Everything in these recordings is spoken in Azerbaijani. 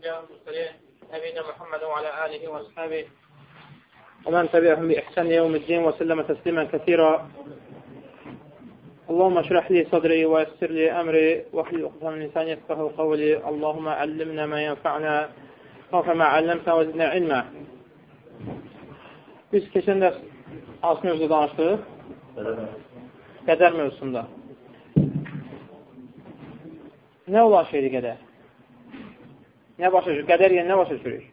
نبينا محمد وعلى آله وأصحابه ومن تبعهم بإحسان يوم الدين وسلم تسليما كثيرا اللهم اشرح لي صدري ويسر لي أمري واحلل عقدة من لساني يفقهوا قولي اللهم علمنا ما ينفعنا وفما علمتنا وزدنا علما Biz keçən dərs hansı mövzuda danışdıq? Qədər mövzusunda. Nə olan şeydir qədər? Nə başa düşürük? Qədər yəni nə başa düşürük?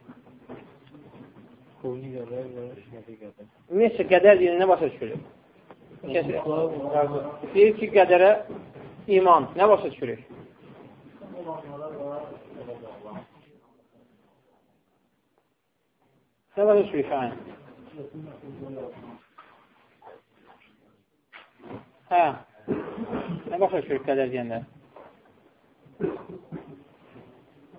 Koni qədər və şəfi qədər. Ümumiyyətcə, qədər yəni nə başa düşürük? Deyir ki, qədərə iman. Nə başa düşürük? Nə başa düşürük? Hə. Nə başa düşürük qədər deyəndə?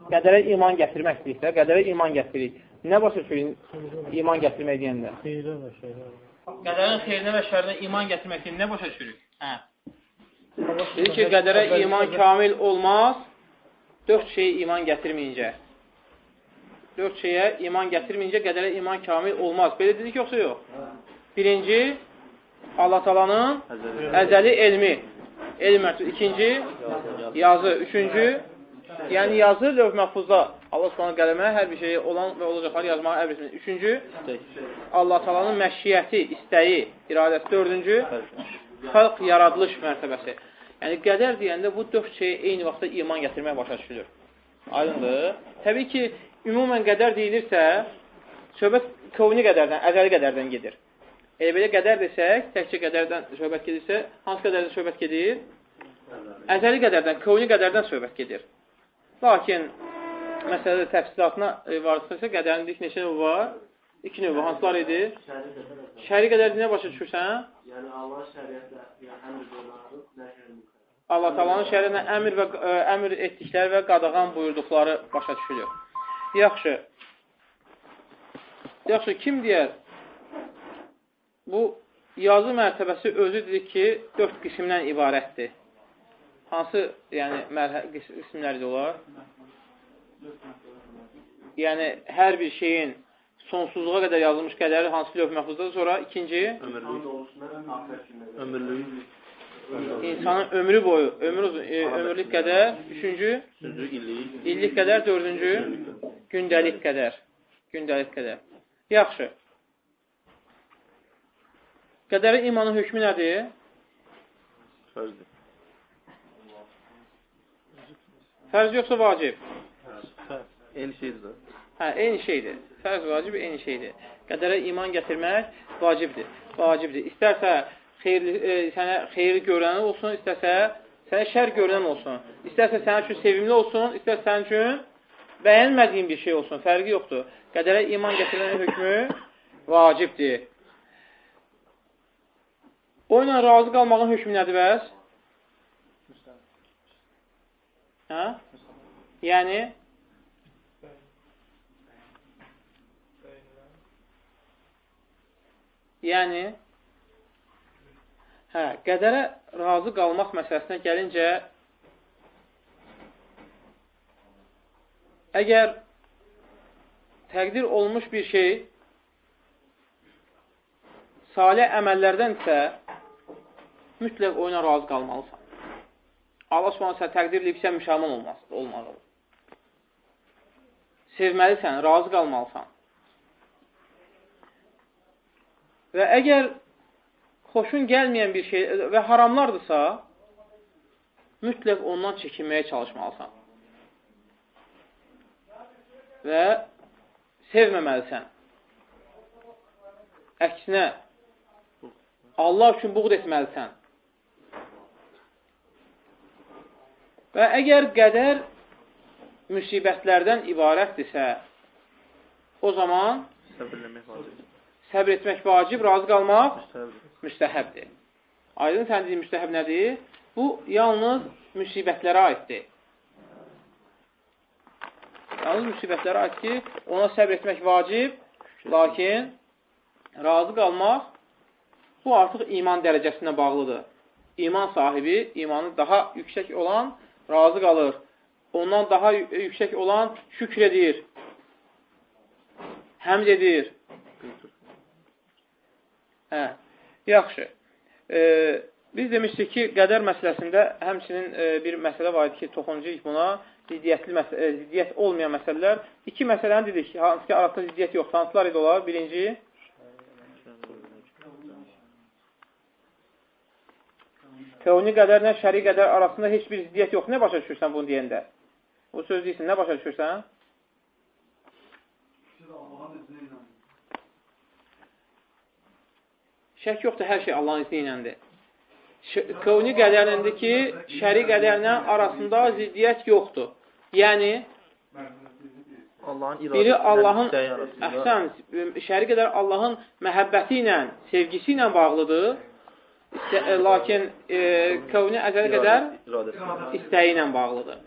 Qədərə iman gətirmək istəyirsə, qədərə iman gətirik. Nə başa düşürük iman gətirmək deyəndə? Xeyrə və şərə. Qədərin xeyrinə və şərinə iman gətirmək deyəndə nə başa düşürük? Hə. Dedi ki, qədərə iman kamil olmaz, dörd şey iman gətirməyincə. Dörd şeyə iman gətirməyincə qədərə iman kamil olmaz. Belə dedik yoxsa yox? Birinci, Allah talanın əzəli elmi. Elm mərtəb. İkinci, yazı. Üçüncü, yəni yazı lövh məhfuzda Allah subhanə qələmə hər bir şey olan və olacaqları yazmağa əmr etmək. Üçüncü, Allah talanın məşiyyəti, istəyi, iradəsi. Dördüncü, xalq yaradılış mərtəbəsi. Yəni, qədər deyəndə bu dörd şeyə eyni vaxtda iman gətirmək başa düşülür. Aydındır. Təbii ki, ümumən qədər deyilirsə, söhbət kovni qədərdən, əzəli qədərdən gedir. Elə belə qədər desək, təkcə qədərdən söhbət gedirsə, hansı qədərdən söhbət gedir? Əzəli qədərdən, kovni qədərdən söhbət gedir. Lakin, məsələdə təfsilatına varsa, qədərin ilk neçə növü var? İki növü, hansılar idi? Şəri qədər nə başa düşürsən? Yəni, Allah şəriətlə yəni, əmr qonarı, nəşərin Allah talanın şəriətlə əmr, və, ə, əmr etdikləri və qadağan buyurduqları başa düşülür. Yaxşı. Yaxşı, kim deyər? Bu yazı mərtəbəsi özüdür ki, dörd qismdən ibarətdir. Hansı yəni, qismlərdir olar? Yəni, hər bir şeyin sonsuzluğa qədər yazılmış qədəri hansı lövh məhfuzdadır. Sonra ikinci, Ömürlük. insanın ömrü boyu, ömür uzun, e, ömürlük qədər. Üçüncü, illik qədər. Dördüncü, gündəlik qədər. Gündəlik qədər. Yaxşı. Qədəri imanın hökmü nədir? Fərzdir. Fərz yoxsa vacib? Eyni şeydir. Hə, eyni şeydir. Fərz vacib eyni şeydir. Qədərə iman gətirmək vacibdir. Vacibdir. İstərsə xeyirli, e, sənə xeyirli görən olsun, istərsə sənə şər görən olsun. İstərsə sənin üçün sevimli olsun, istərsə sənin üçün bəyənmədiyin bir şey olsun. Fərqi yoxdur. Qədərə iman gətirmənin hökmü vacibdir. O ilə razı qalmağın hökmü nədir bəs? Hə? Yəni, yəni, hə, qədərə razı qalmaq məsələsinə gəlincə, əgər təqdir olmuş bir şey salih əməllərdənsə, mütləq oyuna razı qalmalısan. Allah subhanə sən təqdir edib, sən müşaman olmalı. Sevməlisən, razı qalmalısan. Və əgər xoşun gəlməyən bir şey və haramlardırsa, mütləq ondan çəkinməyə çalışmalısan. Və sevməməlisən. Əksinə, Allah üçün buğd etməlisən. Və əgər qədər müsibətlərdən ibarətdirsə, o zaman səbr etmək vacib, razı qalmaq Müstəhəbdir. Aydın deyin, müstəhəb nədir? Bu, yalnız müsibətlərə aiddir. Yalnız müsibətlərə aiddir. Ona səbr etmək vacib, lakin razı qalmaq bu artıq iman dərəcəsinə bağlıdır. İman sahibi, imanı daha yüksək olan razı qalır. ondan daha yüksək olan şükr edir, həmd edir. Hə, yaxşı. E, biz demişdik ki, qədər məsələsində həmçinin e, bir məsələ var idi ki, toxuncuyik buna, ziddiyyətli məsələ, e, ziddiyyət olmayan məsələlər. İki məsələni dedik, hansı ki, arasında ziddiyyət yox. Hansılar idi olar? Birinci, Teoni qədərlə şəri qədər arasında heç bir ziddiyyət yox. Nə başa düşürsən bunu deyəndə? Bu söz deyilsin, nə başa düşürsən? Şək yoxdur, hər şey Allahın izni iləndir. Kövni qədərindəki şəri qədərlə arasında ziddiyyət yoxdur. Yəni, Allahın biri Allahın, əhsən, şəri qədər Allahın məhəbbəti ilə, sevgisi ilə bağlıdır. İstə, e, lakin e, kövni əzələ qədər istəyi ilə bağlıdır.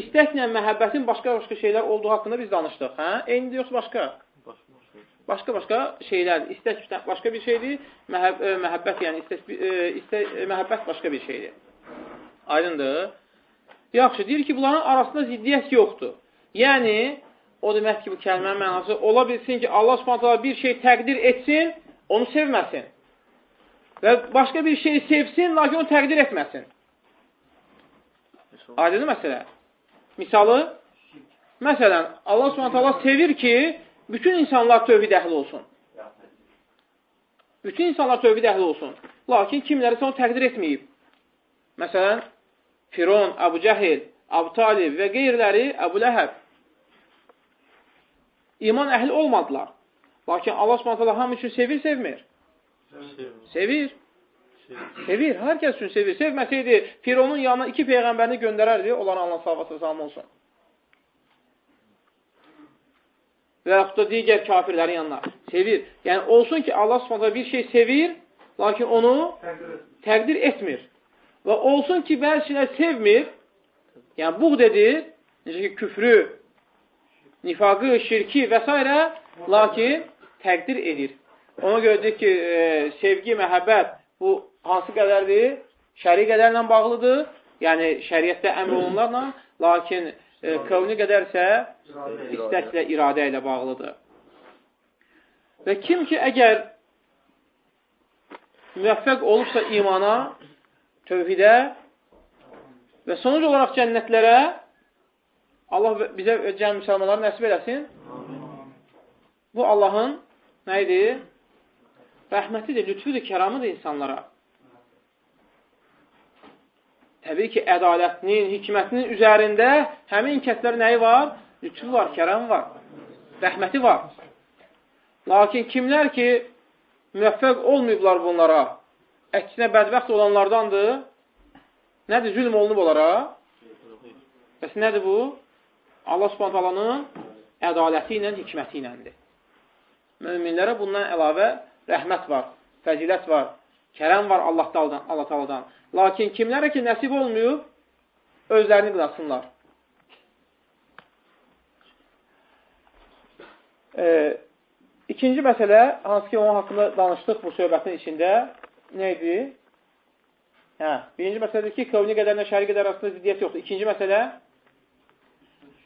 İstəklə məhəbbətin başqa-başqa şeylər olduğu haqqında biz danışdıq. Hə? Eynidir yoxsa başqa? Başqa-başqa şeylər. İstək başqa bir şeydir, məhəb e, məhəbbət yəni istək, e, istək, ə, məhəbbət başqa bir şeydir. Aydındır? Yaxşı, deyir ki, bunların arasında ziddiyyət yoxdur. Yəni, o demək ki, bu kəlmənin mənası ola bilsin ki, Allah subhanətələ bir şey təqdir etsin, onu sevməsin. Və başqa bir şeyi sevsin, lakin onu təqdir etməsin. Aydındır məsələ. Misalı, məsələn, Allah subhanətə sevir ki, bütün insanlar tövhid əhli olsun. Bütün insanlar tövhid əhli olsun. Lakin kimlərisə onu təqdir etməyib. Məsələn, Firon, Əbu Cəhil, Əbu Talib və qeyriləri Əbu Ləhəb. İman əhli olmadılar. Lakin Allah subhanətə hamı üçün sevir, sevmir. Sevir. Sevir. Hər kəs üçün sevir. Sevməsəydi, Fironun yanına iki peyğəmbərini göndərərdi, onların Allah salvası salam olsun. Və yaxud da digər kafirlərin yanına. Sevir. Yəni, olsun ki, Allah subhanətə bir şey sevir, lakin onu təqdir etmir. Və olsun ki, bəzisinə sevmir, yəni buğd edir, necə ki, küfrü, nifaqı, şirki və s. lakin təqdir edir. Ona görə deyir ki, e, sevgi, məhəbbət bu hansı qədərdir? Şəri qədərlə bağlıdır. Yəni, şəriətdə əmr olunlarla, lakin e, kövni qədərsə istəklə, iradə ilə bağlıdır. Və kim ki, əgər müvəffəq olubsa imana, tövhidə və sonuc olaraq cənnətlərə Allah bizə cəm müsəlmanları nəsib eləsin. Bu Allahın nə idi? Rəhmətidir, lütfüdür, kəramıdır insanlara. Təbii ki, ədalətinin, hikmətinin üzərində həmin kəslər nəyi var? Lütfü var, kərəm var, rəhməti var. Lakin kimlər ki, müvəffəq olmayıblar bunlara, əksinə bədbəxt olanlardandır, nədir? Zülm olunub onlara. Bəs nədir bu? Allah subhantalanın ədaləti ilə, hikməti iləndir. Möminlərə bundan əlavə rəhmət var, fəzilət var, kərəm var Allah Taaladan, Allah Taaladan. Lakin kimlərə ki nəsib olmayıb, özlərini qınasınlar. E, ikinci məsələ, hansı ki, onun haqqında danışdıq bu söhbətin içində, nə idi? Hə, birinci məsələdir ki, kövni qədərlə şəri qədər arasında ziddiyyət yoxdur. İkinci məsələ,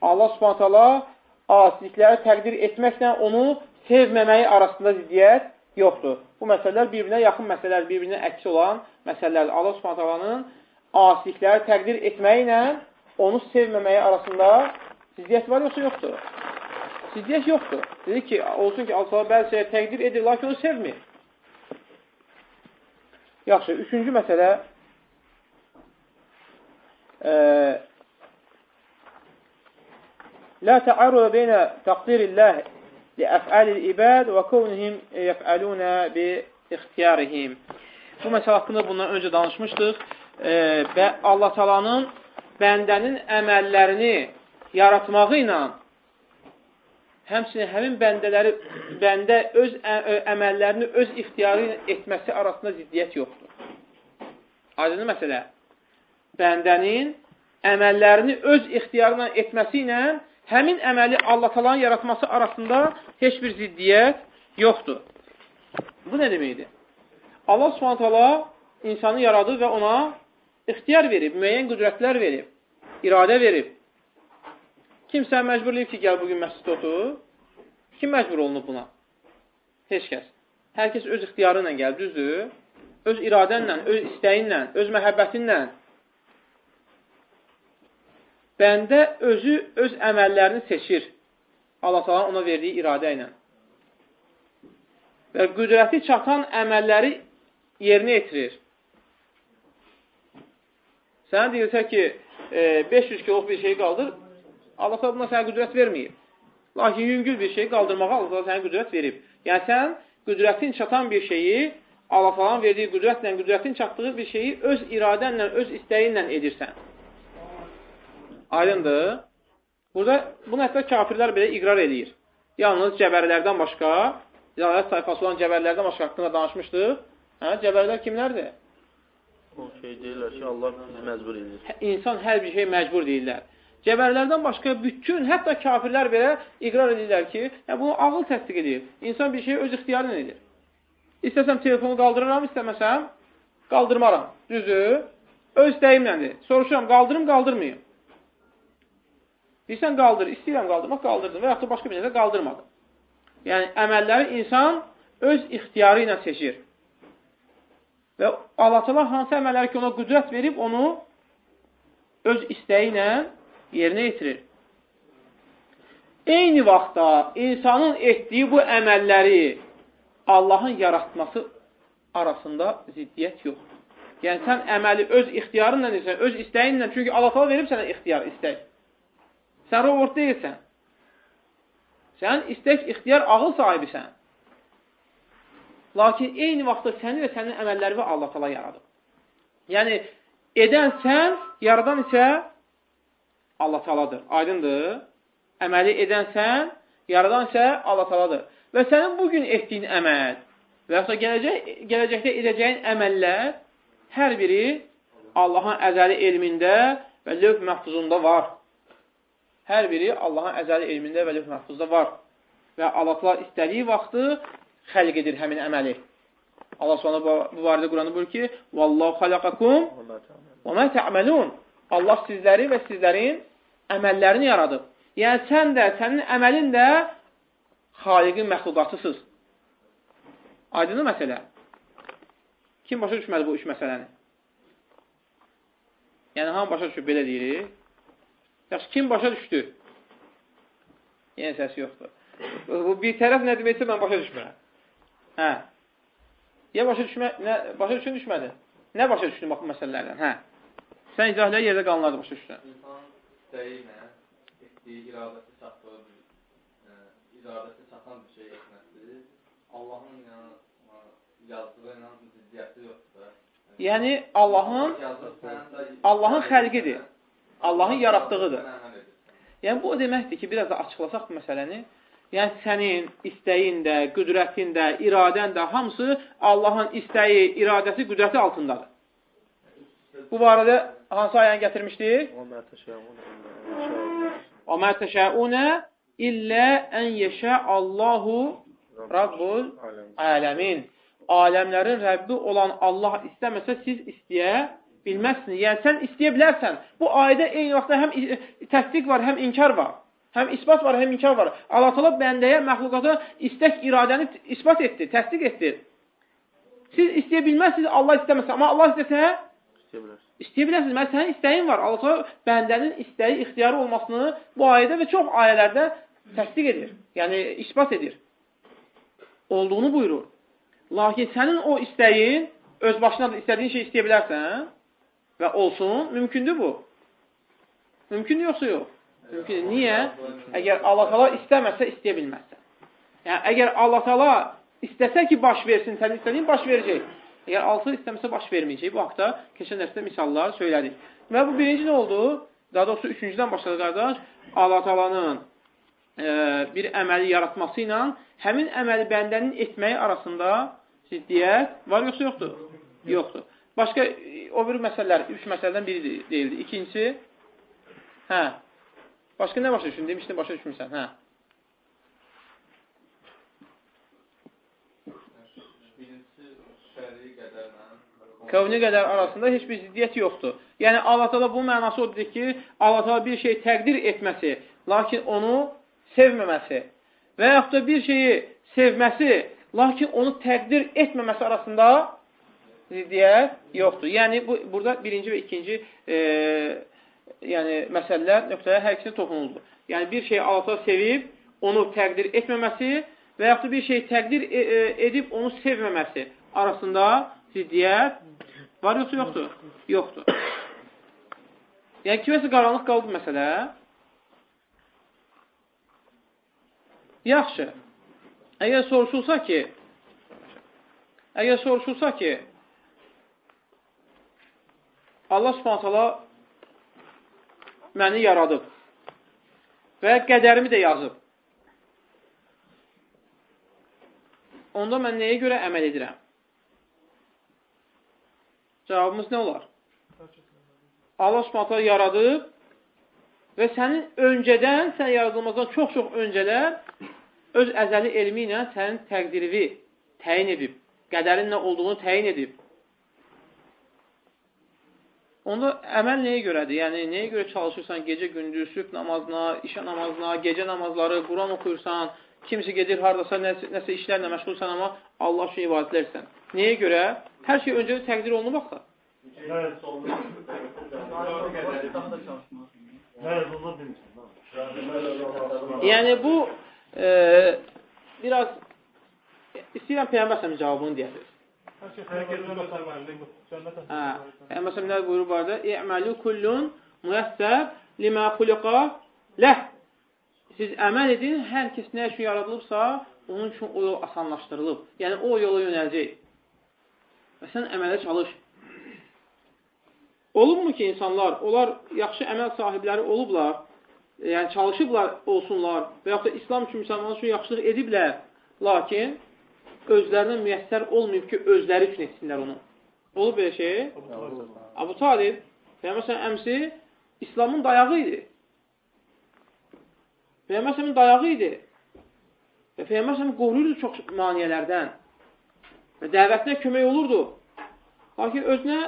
Allah subhanətələ asilikləri təqdir etməklə onu sevməməyi arasında ziddiyyət yoxdur. Bu məsələlər bir-birinə yaxın məsələlər, bir-birinə əks olan məsələlərdir. Allah subhanətəlanın asilikləri təqdir etməyi ilə onu sevməməyi arasında ziddiyyət var yoxsa yoxdur? Ziddiyyət yoxdur. Dedi ki, olsun ki, Allah bəzi şeyə təqdir edir, lakin onu sevmir. Yaxşı, üçüncü məsələ e, La təarruda beynə təqdirilləh لأفعال الibad və kavnihim yef'aluna bi ixtiyarihim. Bu məsələ haqqında bundan öncə danışmışdıq e, və Allah Taala'nın bəndənin əməllərini yaratmağı ilə həmçinin həmin bəndələri bəndə öz ə, əməllərini öz ixtiyarı ilə etməsi arasında ziddiyyət yoxdur. Aydın məsələ. Bəndənin əməllərini öz ixtiyarı ilə etməsi ilə həmin əməli Allah talanın yaratması arasında heç bir ziddiyyət yoxdur. Bu nə deməkdir? Allah subhanət hala insanı yaradı və ona ixtiyar verib, müəyyən qüdrətlər verib, iradə verib. Kimsə məcbur eləyib ki, gəl bugün məsciddə otur. Kim məcbur olunub buna? Heç kəs. Hər kəs öz ixtiyarı ilə gəl, düzdür? Öz iradənlə, öz istəyinlə, öz məhəbbətinlə. Bəndə özü öz əməllərini seçir. Allah Taala ona verdiyi iradə ilə. Və qüdrəti çatan əməlləri yerinə yetirir. Sənə deyilsə ki, e, 500 kiloluq bir şey qaldır, Allah Taala buna sənə qüdrət verməyib. Lakin yüngül bir şey qaldırmağa Allah Taala sənə qüdrət verib. Yəni sən qüdrətin çatan bir şeyi Allah Taala'nın verdiyi qüdrətlə, qüdrətin çatdığı bir şeyi öz iradənlə, öz istəyinlə edirsən. Aydındır? Burada bunu hətta kafirlər belə iqrar edir. Yalnız cəbərlərdən başqa, zəlalət sayfası olan cəbərlərdən başqa haqqında danışmışdıq. Hə, cəbərlər kimlərdir? O şey deyirlər ki, Allah məcbur edir. Hə, İnsan hər bir şey məcbur deyirlər. Cəbərlərdən başqa bütün, hətta kafirlər belə iqrar edirlər ki, hə, bunu ağıl təsdiq edir. İnsan bir şeyi öz ixtiyarı edir. İstəsəm telefonu qaldıraram, istəməsəm qaldırmaram. Düzdür? Öz istəyimləndir. Soruşuram, qaldırım, qaldırmayım. Deyirsən, qaldır, istəyirəm qaldırmaq, qaldırdım və yaxud da başqa bir yerdə qaldırmadım. Yəni, əməlləri insan öz ixtiyarı ilə seçir. Və Allah təala hansı əməlləri ki, ona qüdrət verib, onu öz istəyi ilə yerinə yetirir. Eyni vaxtda insanın etdiyi bu əməlləri Allahın yaratması arasında ziddiyyət yoxdur. Yəni, sən əməli öz ixtiyarınla öz istəyinlə, çünki Allah təala verib sənə ixtiyar, istək. Sən robot deyilsən. Sən istək, ixtiyar, ağıl sahibisən. Lakin eyni vaxtda səni və sənin əməlləri və Allah tala yaradıb. Yəni, edən sən, yaradan isə Allah taladır. Aydındır. Əməli edən sən, yaradan isə Allah taladır. Və sənin bugün etdiyin əməl və yaxud da gələcək, gələcəkdə edəcəyin əməllər hər biri Allahın əzəli elmində və lövh məhfuzunda var. Hər biri Allahın əzəli elmində və lövh məhfuzda var. Və Allah istədiyi vaxtı xəlq edir həmin əməli. Allah sonra bu barədə Quranda buyur ki, Vallahu xalaqakum və mə tə'məlun. Allah sizləri və sizlərin əməllərini yaradıb. Yəni, sən də, sənin əməlin də xaliqin məxluqatısız. Aydınlı məsələ. Kim başa düşmədi bu üç məsələni? Yəni, hamı başa düşüb belə deyirik. Yaxşı, kim başa düşdü? Yenə səsi yoxdur. Bu bir tərəf nə deməksə mən başa düşmürəm. Hə. Ya başa düşmə, nə, başa düşün düşmədi? Nə başa düşdün bax bu məsələlərdən? Hə. Sən izahlə yerdə qalanlarda başa düşdün. İnsan istəyi ilə etdiyi iradəsi çatdığı bir, e, iradəsi çatan bir şey etməsi Allahın yəni, yazdığı ilə ziddiyyəti yoxdur. Yəni Allahın Allahın xəlqidir. Allahın yaratdığıdır. Yəni bu o deməkdir ki, biraz da açıqlasaq bu məsələni. Yəni sənin istəyin də, qüdrətin də, iradən də hamısı Allahın istəyi, iradəsi, qüdrəti altındadır. Bu barədə hansı ayəni gətirmişdik? O mə təşəunə illə ən yeşə Allahu Rabbul aləmin. Aləmlərin Rəbbi olan Allah istəməsə siz istəyə bilməzsiniz. Yəni sən istəyə bilərsən. Bu ayədə eyni vaxtda həm təsdiq var, həm inkar var. Həm isbat var, həm inkar var. Allah təala bəndəyə, məxluqata istək iradəni isbat etdi, təsdiq etdi. Siz istəyə bilməzsiniz, Allah istəməsə. Amma Allah istəsə, İstəyə bilərsiniz. Mən sənin istəyin var. Allah təala bəndənin istəyi, ixtiyarı olmasını bu ayədə və çox ayələrdə təsdiq edir. Yəni isbat edir. Olduğunu buyurur. Lakin sənin o istəyin öz başına da istədiyin şey istəyə bilərsən və olsun, mümkündür bu. Mümkün yoxsa yox? Mümkün. Niyə? Əgər Allah təala istəməsə istəyə bilməzsən. Yəni əgər Allah təala istəsə ki, baş versin, sən istədiyin baş verəcək. Əgər altı istəməsə baş verməyəcək. Bu haqda keçən dərsdə misallar söylədik. Və bu birinci nə oldu? Daha doğrusu üçüncüdən başladı qardaş. Allah Taalanın e, bir əməli yaratması ilə həmin əməli bəndənin etməyi arasında ziddiyyət var yoxsa yoxdur? Yoxdur. Başqa o bir məsələlər, üç məsələdən biri deyildi. İkincisi, hə, başqa nə başa düşün? Demişdin, başa düşmürsən, hə. Kövni qədər arasında heç bir ziddiyyət yoxdur. Yəni Allah Taala bu mənası odur ki, Allah Taala bir şey təqdir etməsi, lakin onu sevməməsi və yaxud da bir şeyi sevməsi, lakin onu təqdir etməməsi arasında ziddiyyət yoxdur. Yəni, bu, burada birinci və ikinci e, yəni, məsələlər nöqtəyə hər ikisini toxunuldu. Yəni, bir şeyi Allah sevib, onu təqdir etməməsi və yaxud bir şeyi təqdir e, e, edib, onu sevməməsi arasında ziddiyyət var yoxsa yoxdur? Yoxdur. Yəni, kiməsə qaranlıq qaldı məsələ. Yaxşı. Əgər soruşulsa ki, əgər soruşulsa ki, Allah subhanətələ məni yaradıb və qədərimi də yazıb. Onda mən nəyə görə əməl edirəm? Cavabımız nə olar? Allah subhanətə yaradıb və sənin öncədən, sən yaradılmazdan çox-çox öncələr öz əzəli elmi ilə sənin təqdirivi təyin edib, qədərin nə olduğunu təyin edib. Onda əməl nəyə görədir? Yəni, nəyə görə çalışırsan gecə, gündüz, sübh namazına, işə namazına, gecə namazları, Quran oxuyursan, kimisi gedir haradasa, nəsə, nəsə işlərlə məşğulsan, amma Allah üçün ibadət edirsən. Nəyə görə? Hər şey öncədə təqdir olunub axı. Yəni bu e, biraz istəyirəm Peyğəmbər cavabını deyəsiniz. Hə, Peyğəmbər nə buyurur bu arada? İ'məlu kullun müyəssər limə xuliqa ləh. Siz əməl edin, hər kəs nə üçün yaradılıbsa, onun üçün o yol asanlaşdırılıb. Yəni, o yola yönələcək. Və sən əmələ çalış. Olubmu ki, insanlar, onlar yaxşı əməl sahibləri olublar, yəni çalışıblar olsunlar və yaxud da İslam üçün, müsəlmanlar üçün yaxşılıq ediblər, lakin özlərinə müyəssər olmayıb ki, özləri üçün etsinlər onu. Olub belə şey? Abu Talib, Peyğəmbər əmsi İslamın dayağı idi. Peyğəmbər dayağı idi. Və Peyğəmbər qoruyurdu çox maniyələrdən və dəvətinə kömək olurdu. Lakin özünə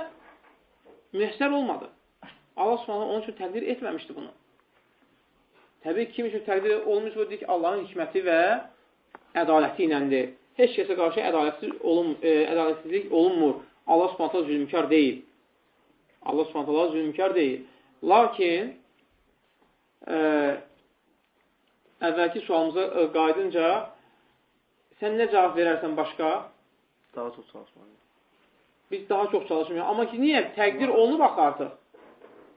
müyəssər olmadı. Allah subhanə onun üçün təqdir etməmişdi bunu. Təbii ki, kim üçün təqdir olmuş bu ki, Allahın hikməti və ədaləti iləndir. Heç kəsə qarşı ədalətsiz olun, e, ədalətsizlik olunmur. Allah subhanətə zülmkar deyil. Allah subhanətə zülmkar deyil. Lakin e, əvvəlki sualımıza e, qaydınca sən nə cavab verərsən başqa? Daha çox çalışmalıyım. Biz daha çox çalışmıyoruz. Amma ki, niyə? Təqdir olunub axı artıq.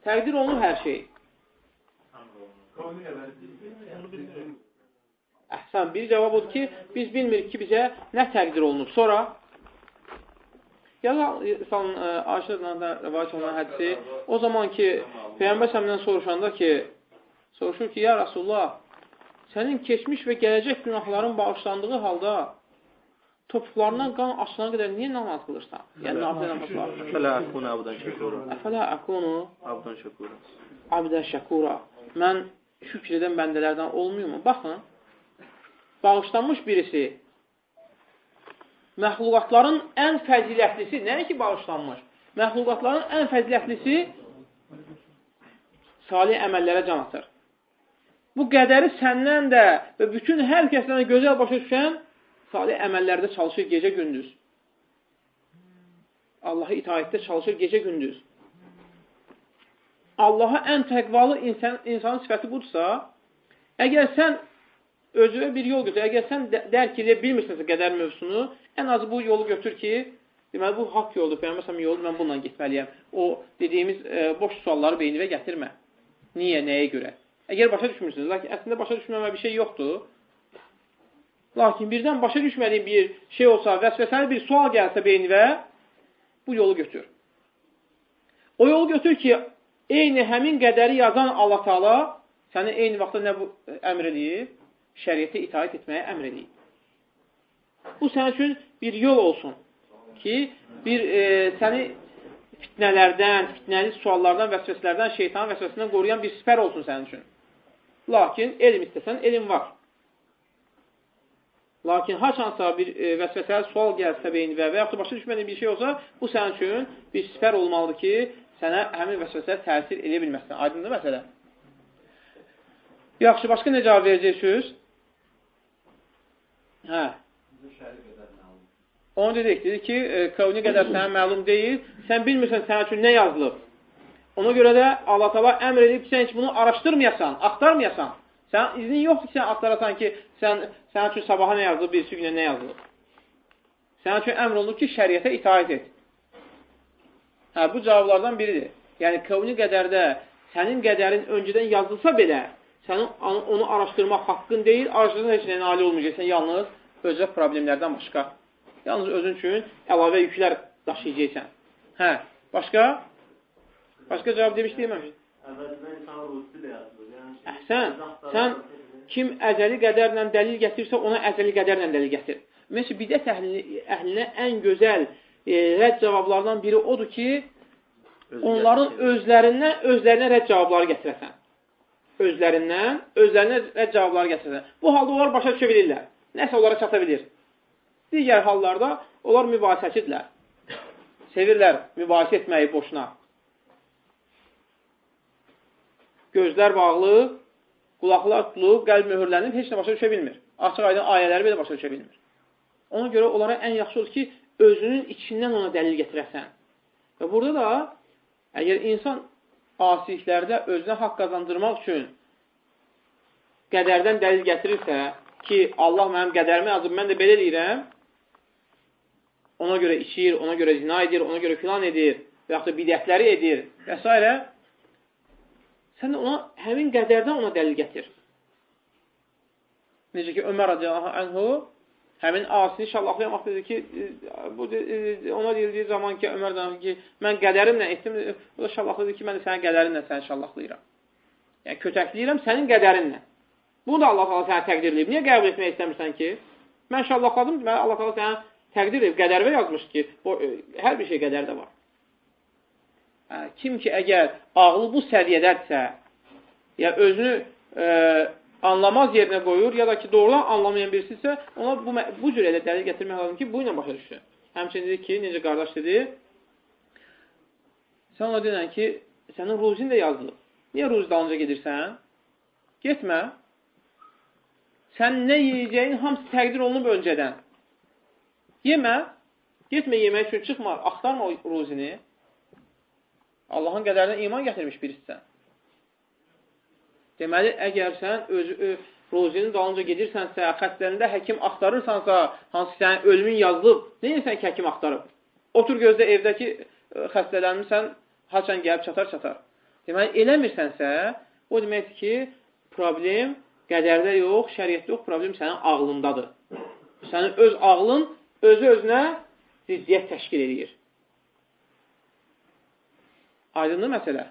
Təqdir olunub hər şey. Əhsən, bir cavab odur ki, biz bilmirik ki, bizə nə təqdir olunub. Sonra, Yazan Aşırla da rəvayət olunan hədisi, o zaman ki, Peyyambər səmdən soruşanda ki, soruşur ki, ya Rasulullah, sənin keçmiş və gələcək günahların bağışlandığı halda topuqlarından qan açılana qədər niyə namaz qılırsan? Yəni, nafilə namaz var. Əfələ əkunu abdən şəkura. Əfələ əkunu Abdən şəkura. abdən şəkura. Mən şükr edən bəndələrdən olmuyormu? Baxın, bağışlanmış birisi məxluqatların ən fəzilətlisi, nəinki bağışlanmış, məxluqatların ən fəzilətlisi salih əməllərə can atır. Bu qədəri səndən də və bütün hər kəsdən gözəl başa düşən salih əməllərdə çalışır gecə-gündüz. Allaha itaətdə çalışır gecə-gündüz. Allaha ən təqvalı insan, insanın sifəti budursa, əgər sən özünə bir yol götür, əgər sən dərk edə bilmirsənsə qədər mövzusunu, ən azı bu yolu götür ki, deməli, bu haqq yoldur, Peyyəməsəm yoldur, mən bununla getməliyəm. O dediyimiz e, boş sualları beynivə gətirmə. Niyə, nəyə görə? Əgər başa düşmürsünüz, lakin əslində başa düşməmə bir şey yoxdur. Lakin birdən başa düşmədiyin bir şey olsa, vəsvəsəli bir sual gəlsə beynivə, bu yolu götür. O yolu götür ki, eyni həmin qədəri yazan Allah Taala səni eyni vaxtda nə bu əmr eləyir? Şəriətə itaat etməyə əmr eləyir. Bu sənin üçün bir yol olsun ki, bir e, səni fitnələrdən, fitnəli suallardan, vəsvəsələrdən, şeytan vəsvəsindən qoruyan bir sipər olsun sənin üçün. Lakin elm istəsən, elm var. Lakin haçansa bir e, vəsvəsəli sual gəlsə beynivə və yaxud da başa düşmədiyin bir şey olsa, bu sənin üçün bir sipər olmalıdır ki, sənə həmin vəsvəsələr təsir edə bilməsin. Aydındır məsələ? Yaxşı, başqa nə cavab verəcəksiniz? Hə. Onu dedik, dedi ki, e, kavni qədər sənə məlum deyil, sən bilmirsən sənə üçün nə yazılıb. Ona görə də Allah təala əmr edib ki, sən heç bunu araşdırmayasan, axtarmayasan. Sən iznin yoxdur ki, sən axtarasan ki, sən sənin üçün sabaha nə yazılıb, birisi günə nə yazılıb. Sənin üçün əmr olunur ki, şəriətə itaat et. Hə, bu cavablardan biridir. Yəni, kavni qədərdə sənin qədərin öncədən yazılsa belə, sənin onu araşdırmaq haqqın deyil, araşdırsan heç nəyə nail olmayacaqsan, yalnız özə problemlərdən başqa. Yalnız özün üçün əlavə yüklər daşıyacaqsan. Hə, başqa? Başqa cavab demiş də yazılır. Yəni, Əhsən, sən kim əzəli qədərlə dəlil gətirsə, ona əzəli qədərlə dəlil gətir. Ümumiyyətlə, bidət əhlinə, ən gözəl e, rədd cavablardan biri odur ki, onların özlərindən, özlərinə rədd cavabları gətirəsən. Özlərindən, özlərinə cavabları gətirəsən. Bu halda onlar başa düşə bilirlər. Nəsə onlara çata bilir. Digər hallarda onlar mübahisəçidirlər. Sevirlər mübahisə etməyi boşuna. Gözlər bağlı, qulaqlar tutulub, qəlb möhürlənib, heç nə başa düşə bilmir. Açıq aydın ayələri belə başa düşə bilmir. Ona görə onlara ən yaxşı olur ki, özünün içindən ona dəlil gətirəsən. Və burada da, əgər insan asiliklərdə özünə haqq qazandırmaq üçün qədərdən dəlil gətirirsə ki, Allah mənim qədərimi yazıb, mən də belə deyirəm, ona görə içir, ona görə zina edir, ona görə filan edir və yaxud da bidətləri edir və s. Sən ona, həmin qədərdən ona dəlil gətir. Necə ki, Ömər radiyallahu anhu həmin asini şallahlayamaq dedi ki, bu ona deyildiyi zaman ki, Ömər dedi ki, mən qədərimlə etdim, o da şallahladı ki, mən də sənin qədərinlə səni şallahlayıram. Yəni, kötəkləyirəm sənin qədərinlə. Bunu da Allah Allah sənə təqdir edib. Niyə qəbul etmək istəmirsən ki? Mən şallahladım, mən Allah Allah sənə təqdir edib, qədərvə yazmış ki, o, hər bir şey qədərdə var. Hə, kim ki, əgər ağlı bu səviyyədədirsə, ya özünü e, anlamaz yerinə qoyur, ya da ki, doğrudan anlamayan birisisə, ona bu, bu cür elə dəlil gətirmək lazım ki, bu ilə başa düşsün. Həmçinin dedi ki, necə qardaş dedi, sən ona denən ki, sənin ruzin də yazılıb. Niyə ruzi dalınca gedirsən? Getmə. Sən nə yeyəcəyin hamısı təqdir olunub öncədən. Yemə. Getmə yemək üçün çıxma, axtarma o ruzini. Allahın qədərinə iman gətirmiş birisən. Deməli, əgər sən öz, ö, rozinin dalınca gedirsənsə, xəstələrində həkim axtarırsansa, hansı sənin ölümün yazılıb, nə edirsən ki, həkim axtarıb? Otur gözlə evdəki xəstələrini sən haçan gəlib çatar-çatar. Deməli, eləmirsənsə, o deməkdir ki, problem qədərdə yox, şəriətdə yox, problem sənin ağlındadır. Sənin öz ağlın özü-özünə ziddiyyət təşkil edir. Aydındır məsələ?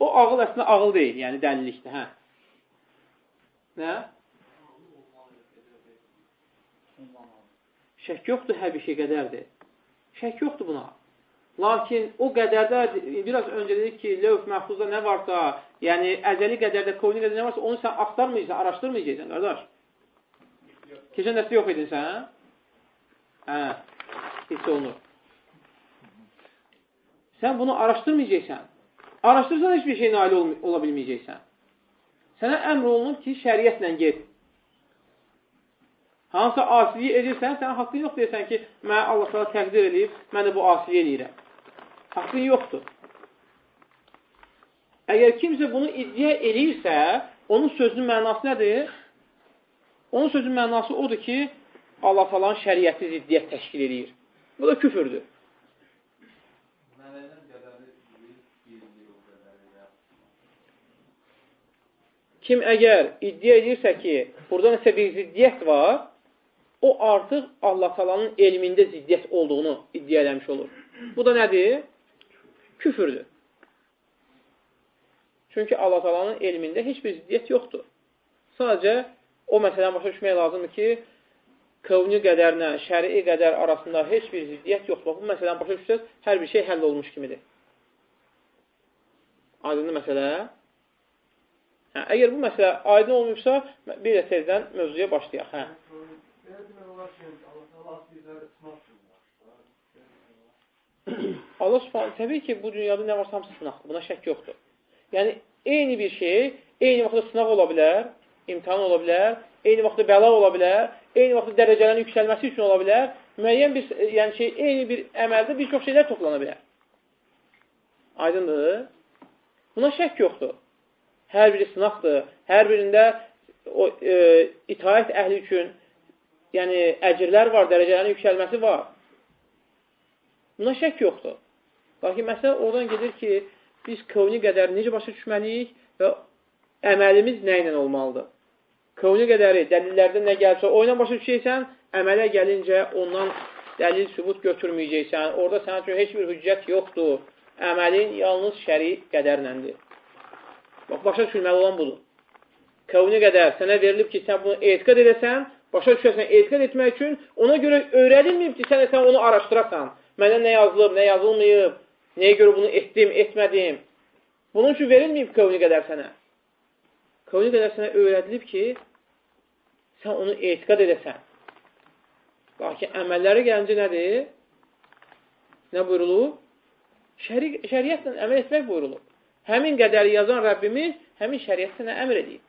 O ağıl əslində ağıl deyil, yəni dəlillikdir, hə. Nə? Şək yoxdur, hər bir şey qədərdir. Şək yoxdur buna. Lakin o qədərdə, biraz öncə dedik ki, lövf məhfuzda nə varsa, yəni əzəli qədərdə, kovni qədərdə nə varsa, onu sən axtarmayacaqsan, araşdırmayacaqsan, qardaş. Keçən dəstə yox edin sən? Hə, hiss olunur. Sən bunu araşdırmayacaqsan. Araşdırsan heç bir şey nail ol ola bilməyəcəksən. Sənə əmr olunur ki, şəriətlə get. Hansı asiliyi edirsən, sən haqqın yox deyirsən ki, mənə Allah sana təqdir edib, mən də bu asiliyi edirəm. Haqqın yoxdur. Əgər kimsə bunu iddia eləyirsə, onun sözünün mənası nədir? Onun sözünün mənası odur ki, Allah falan şəriəti ziddiyyət təşkil edir. Bu da küfürdür. Kim əgər iddia edirsə ki, burada nəsə bir ziddiyyət var, o artıq Allah talanın elmində ziddiyyət olduğunu iddia eləmiş olur. Bu da nədir? Küfürdür. Çünki Allah talanın elmində heç bir ziddiyyət yoxdur. Sadəcə o məsələni başa düşmək lazımdır ki, kövni qədərlə, şərii qədər arasında heç bir ziddiyyət yoxdur. Bu məsələni başa düşsəz, hər bir şey həll olmuş kimidir. Aydınlı məsələ. Hə, əgər bu məsələ aydın olmuşsa, bir də tezdən mövzuya başlayaq. Hə. Allah subhanə, təbii ki, bu dünyada nə varsa hamısı sınaqdır. Buna şək yoxdur. Yəni, eyni bir şey, eyni vaxtda sınaq ola bilər, imtihan ola bilər, eyni vaxtda bəla ola bilər, eyni vaxtda dərəcələrin yüksəlməsi üçün ola bilər, müəyyən bir, yəni şey, eyni bir əməldə bir çox şeylər toplana bilər. Aydındır? Buna şək yoxdur. Hər biri sınaqdır. Hər birində o, e, itaət əhli üçün yəni əcrlər var, dərəcələrin yüksəlməsi var. Buna şək yoxdur. Lakin məsələ oradan gedir ki, biz kövni qədər necə başa düşməliyik və əməlimiz nə ilə olmalıdır? Kövni qədəri, dəlillərdə nə gəlsə, o ilə başa düşəcəksən, əmələ gəlincə ondan dəlil, sübut götürməyəcəksən. Orada sənin üçün heç bir hüccət yoxdur. Əməlin yalnız şəri qədərləndir. Bax, başa düşülməli olan budur. Kövni qədər sənə verilib ki, sən bunu etiqad edəsən, başa düşəsən, etiqad etmək üçün ona görə öyrədilməyib ki, sən sən onu araşdırasan. Mənə nə yazılıb, nə yazılmayıb, nəyə görə bunu etdim, etmədim. Bunun üçün verilməyib kövni qədər sənə. Kövni qədər sənə öyrədilib ki, sən onu etiqad edəsən. Lakin əməlləri gəlinci nədir? Nə buyurulub? Şəri şəriətlə əməl etmək buyurulub. Həmin qədəri yazan Rəbbimiz həmin şəriət sənə əmr edir.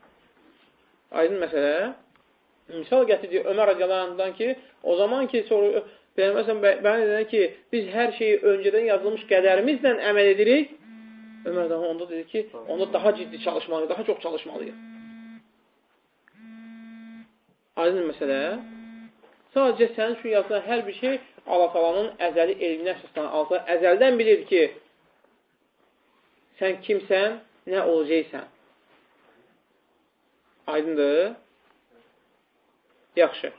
Aydın məsələ. Misal gətirdi Ömər radiyalarından ki, o zaman ki, sonra Peyğəmbər bəyan edən ki, biz hər şeyi öncədən yazılmış qədərimizlə əməl edirik. Ömər daha onda dedi ki, onda daha ciddi çalışmalıyıq, daha çox çalışmalıyıq. Aydın məsələ. Sadəcə sənin üçün yazılan hər bir şey Allah talanın əzəli elminə əsaslanır. Allah əzəldən bilir ki, sən kimsən, nə olacaqsən. Aydındır? Yaxşı.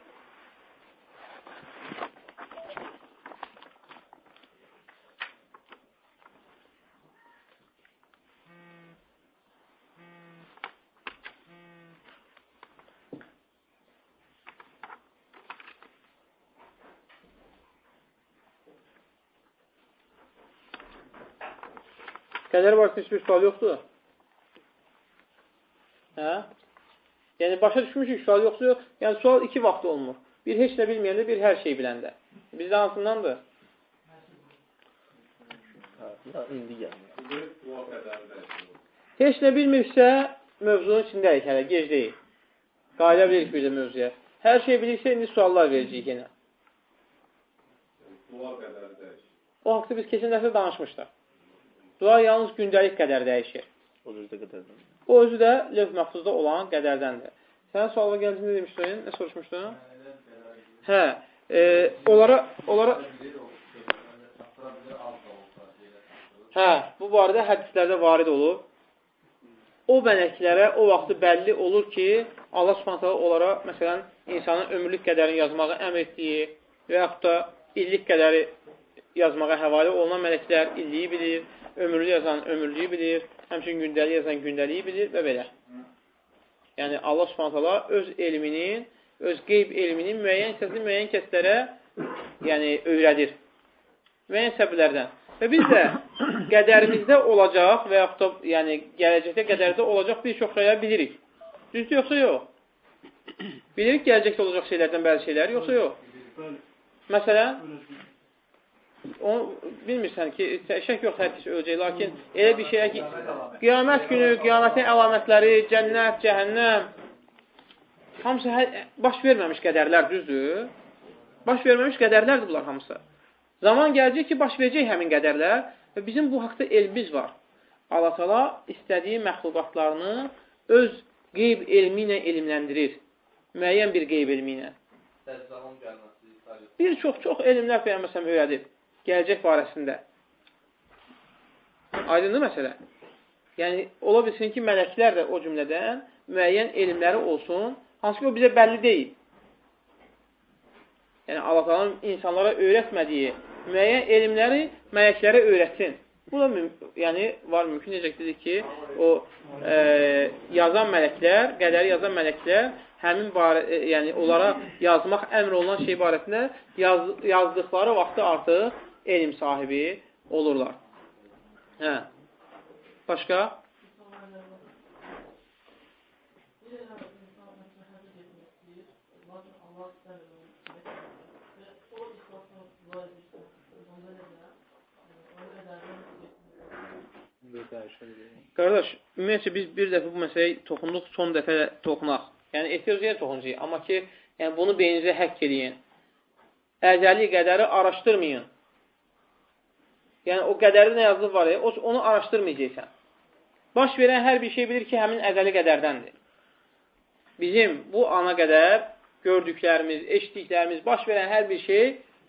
Qədər barəsində heç bir sual yoxdur. Hə? Yəni, başa düşmüşük, sual yoxdur. Yəni, sual iki vaxt olunur. Bir heç nə bilməyəndə, bir hər şey biləndə. Bizdə hansındandır? Heç nə bilmirsə, mövzunun içindəyik hələ, gec deyil. Qayda bilirik bir də mövzuya. Hər şey bilirsə, indi suallar verəcəyik yenə. O haqda biz keçən dəfə danışmışdıq. Dua yalnız gündəlik qədər dəyişir. O cüzdə qədərdən. O özü də lövh məhfuzda olan qədərdəndir. Sənin suala gəldiyində demişdin, nə soruşmuşdun? Hə, e, onlara, onlara Hə, bu barədə hədislərdə varid olub. O mələklərə o vaxtı bəlli olur ki, Allah Subhanahu onlara məsələn insanın ömürlük qədərini yazmağı əmr etdiyi və yaxud da illik qədəri yazmağa həvalə olunan mələklər illiyi bilir, ömürlü yazan ömürlüyü bilir, həmçin gündəlik yazan gündəliyi bilir və belə. Yəni, Allah subhanətələ öz elminin, öz qeyb elminin müəyyən hissəsini müəyyən kəslərə yəni, öyrədir. Müəyyən səbəblərdən. Və biz də qədərimizdə olacaq və yaxud da yəni, gələcəkdə qədərdə olacaq bir çox şeylər bilirik. Düzdür, yoxsa yox? Bilirik gələcəkdə olacaq şeylərdən bəzi şeylər, yoxsa yox? Məsələn, onu bilmirsən ki, şək yox hər kəs öləcək, lakin elə bir şeyə ki, qiyamət günü, qiyamətin əlamətləri, cənnət, cəhənnəm, hamısı hər, baş verməmiş qədərlər, düzdür? Baş verməmiş qədərlərdir bunlar hamısı. Zaman gələcək ki, baş verəcək həmin qədərlər və bizim bu haqda elmimiz var. Allah tala istədiyi məxluqatlarını öz qeyb elmi ilə elmləndirir. Müəyyən bir qeyb elmi ilə. Bir çox-çox elmlər Peyyəməsəm öyrədib gələcək barəsində. Aydındır məsələ? Yəni, ola bilsin ki, mələklər də o cümlədən müəyyən elmləri olsun, hansı ki, o bizə bəlli deyil. Yəni, Allah-ın insanlara öyrətmədiyi müəyyən elmləri mələklərə öyrətsin. Bu da yəni, var mümkün necəkdir ki, o e, yazan mələklər, qədəri yazan mələklər həmin barə, e, yəni onlara yazmaq əmr olunan şey barəsində yaz, yazdıqları vaxtı artıq elm sahibi olurlar. Hə. Başqa? Qardaş, ümumiyyətcə biz bir dəfə bu məsələyə toxunduq, son dəfə toxunaq. Yəni ehtiyac yenə toxunacağıq. Amma ki, yəni bunu beyninizə həkk eləyin. Əzəli qədəri araşdırmayın. Yəni o qədərdə nə yazılıb var ya, onu araşdırmayacaqsan. Baş verən hər bir şey bilir ki, həmin əzəli qədərdəndir. Bizim bu ana qədər gördüklərimiz, eşitdiklərimiz, baş verən hər bir şey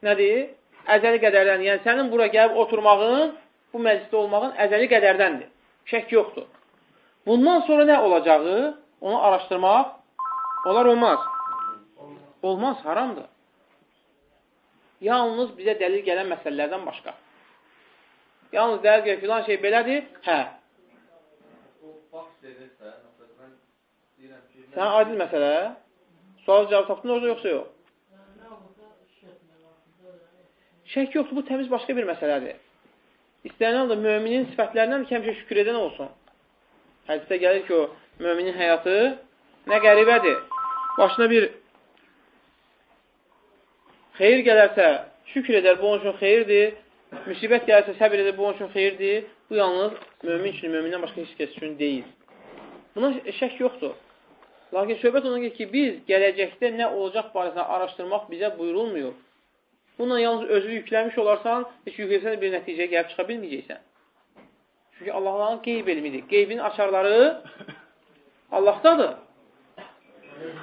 nədir? Əzəli qədərdən. Yəni sənin bura gəlib oturmağın, bu məclisdə olmağın əzəli qədərdəndir. Şək yoxdur. Bundan sonra nə olacağı, onu araşdırmaq olar olmaz. Olmaz, haramdır. Yalnız bizə dəlil gələn məsələlərdən başqa. Yalnız dəlil gələn filan şey belədir, hə. Ki, Sən adil məsələ, sual cavab tapdın orada yoxsa yox? Şək yoxdur, bu təmiz başqa bir məsələdir. İstənilən də möminin sifətlərindən ki, həmişə şükür edən olsun. Hədisdə gəlir ki, o möminin həyatı nə qəribədir. Başına bir xeyir gələrsə, şükür edər, bu onun üçün xeyirdir. Müsibət gələrsə, səbir edər, bu onun üçün xeyirdir. Bu yalnız mömin üçün, mömindən başqa heç kəs üçün deyil. Buna şək yoxdur. Lakin söhbət ona gəlir ki, biz gələcəkdə nə olacaq barəsində araşdırmaq bizə buyurulmuyor. Bununla yalnız özü yükləmiş olarsan, heç yükləsən bir nəticəyə gəlib çıxa bilməyəcəksən. Çünki Allahların qeyb elmidir. Qeybin açarları Allahdadır.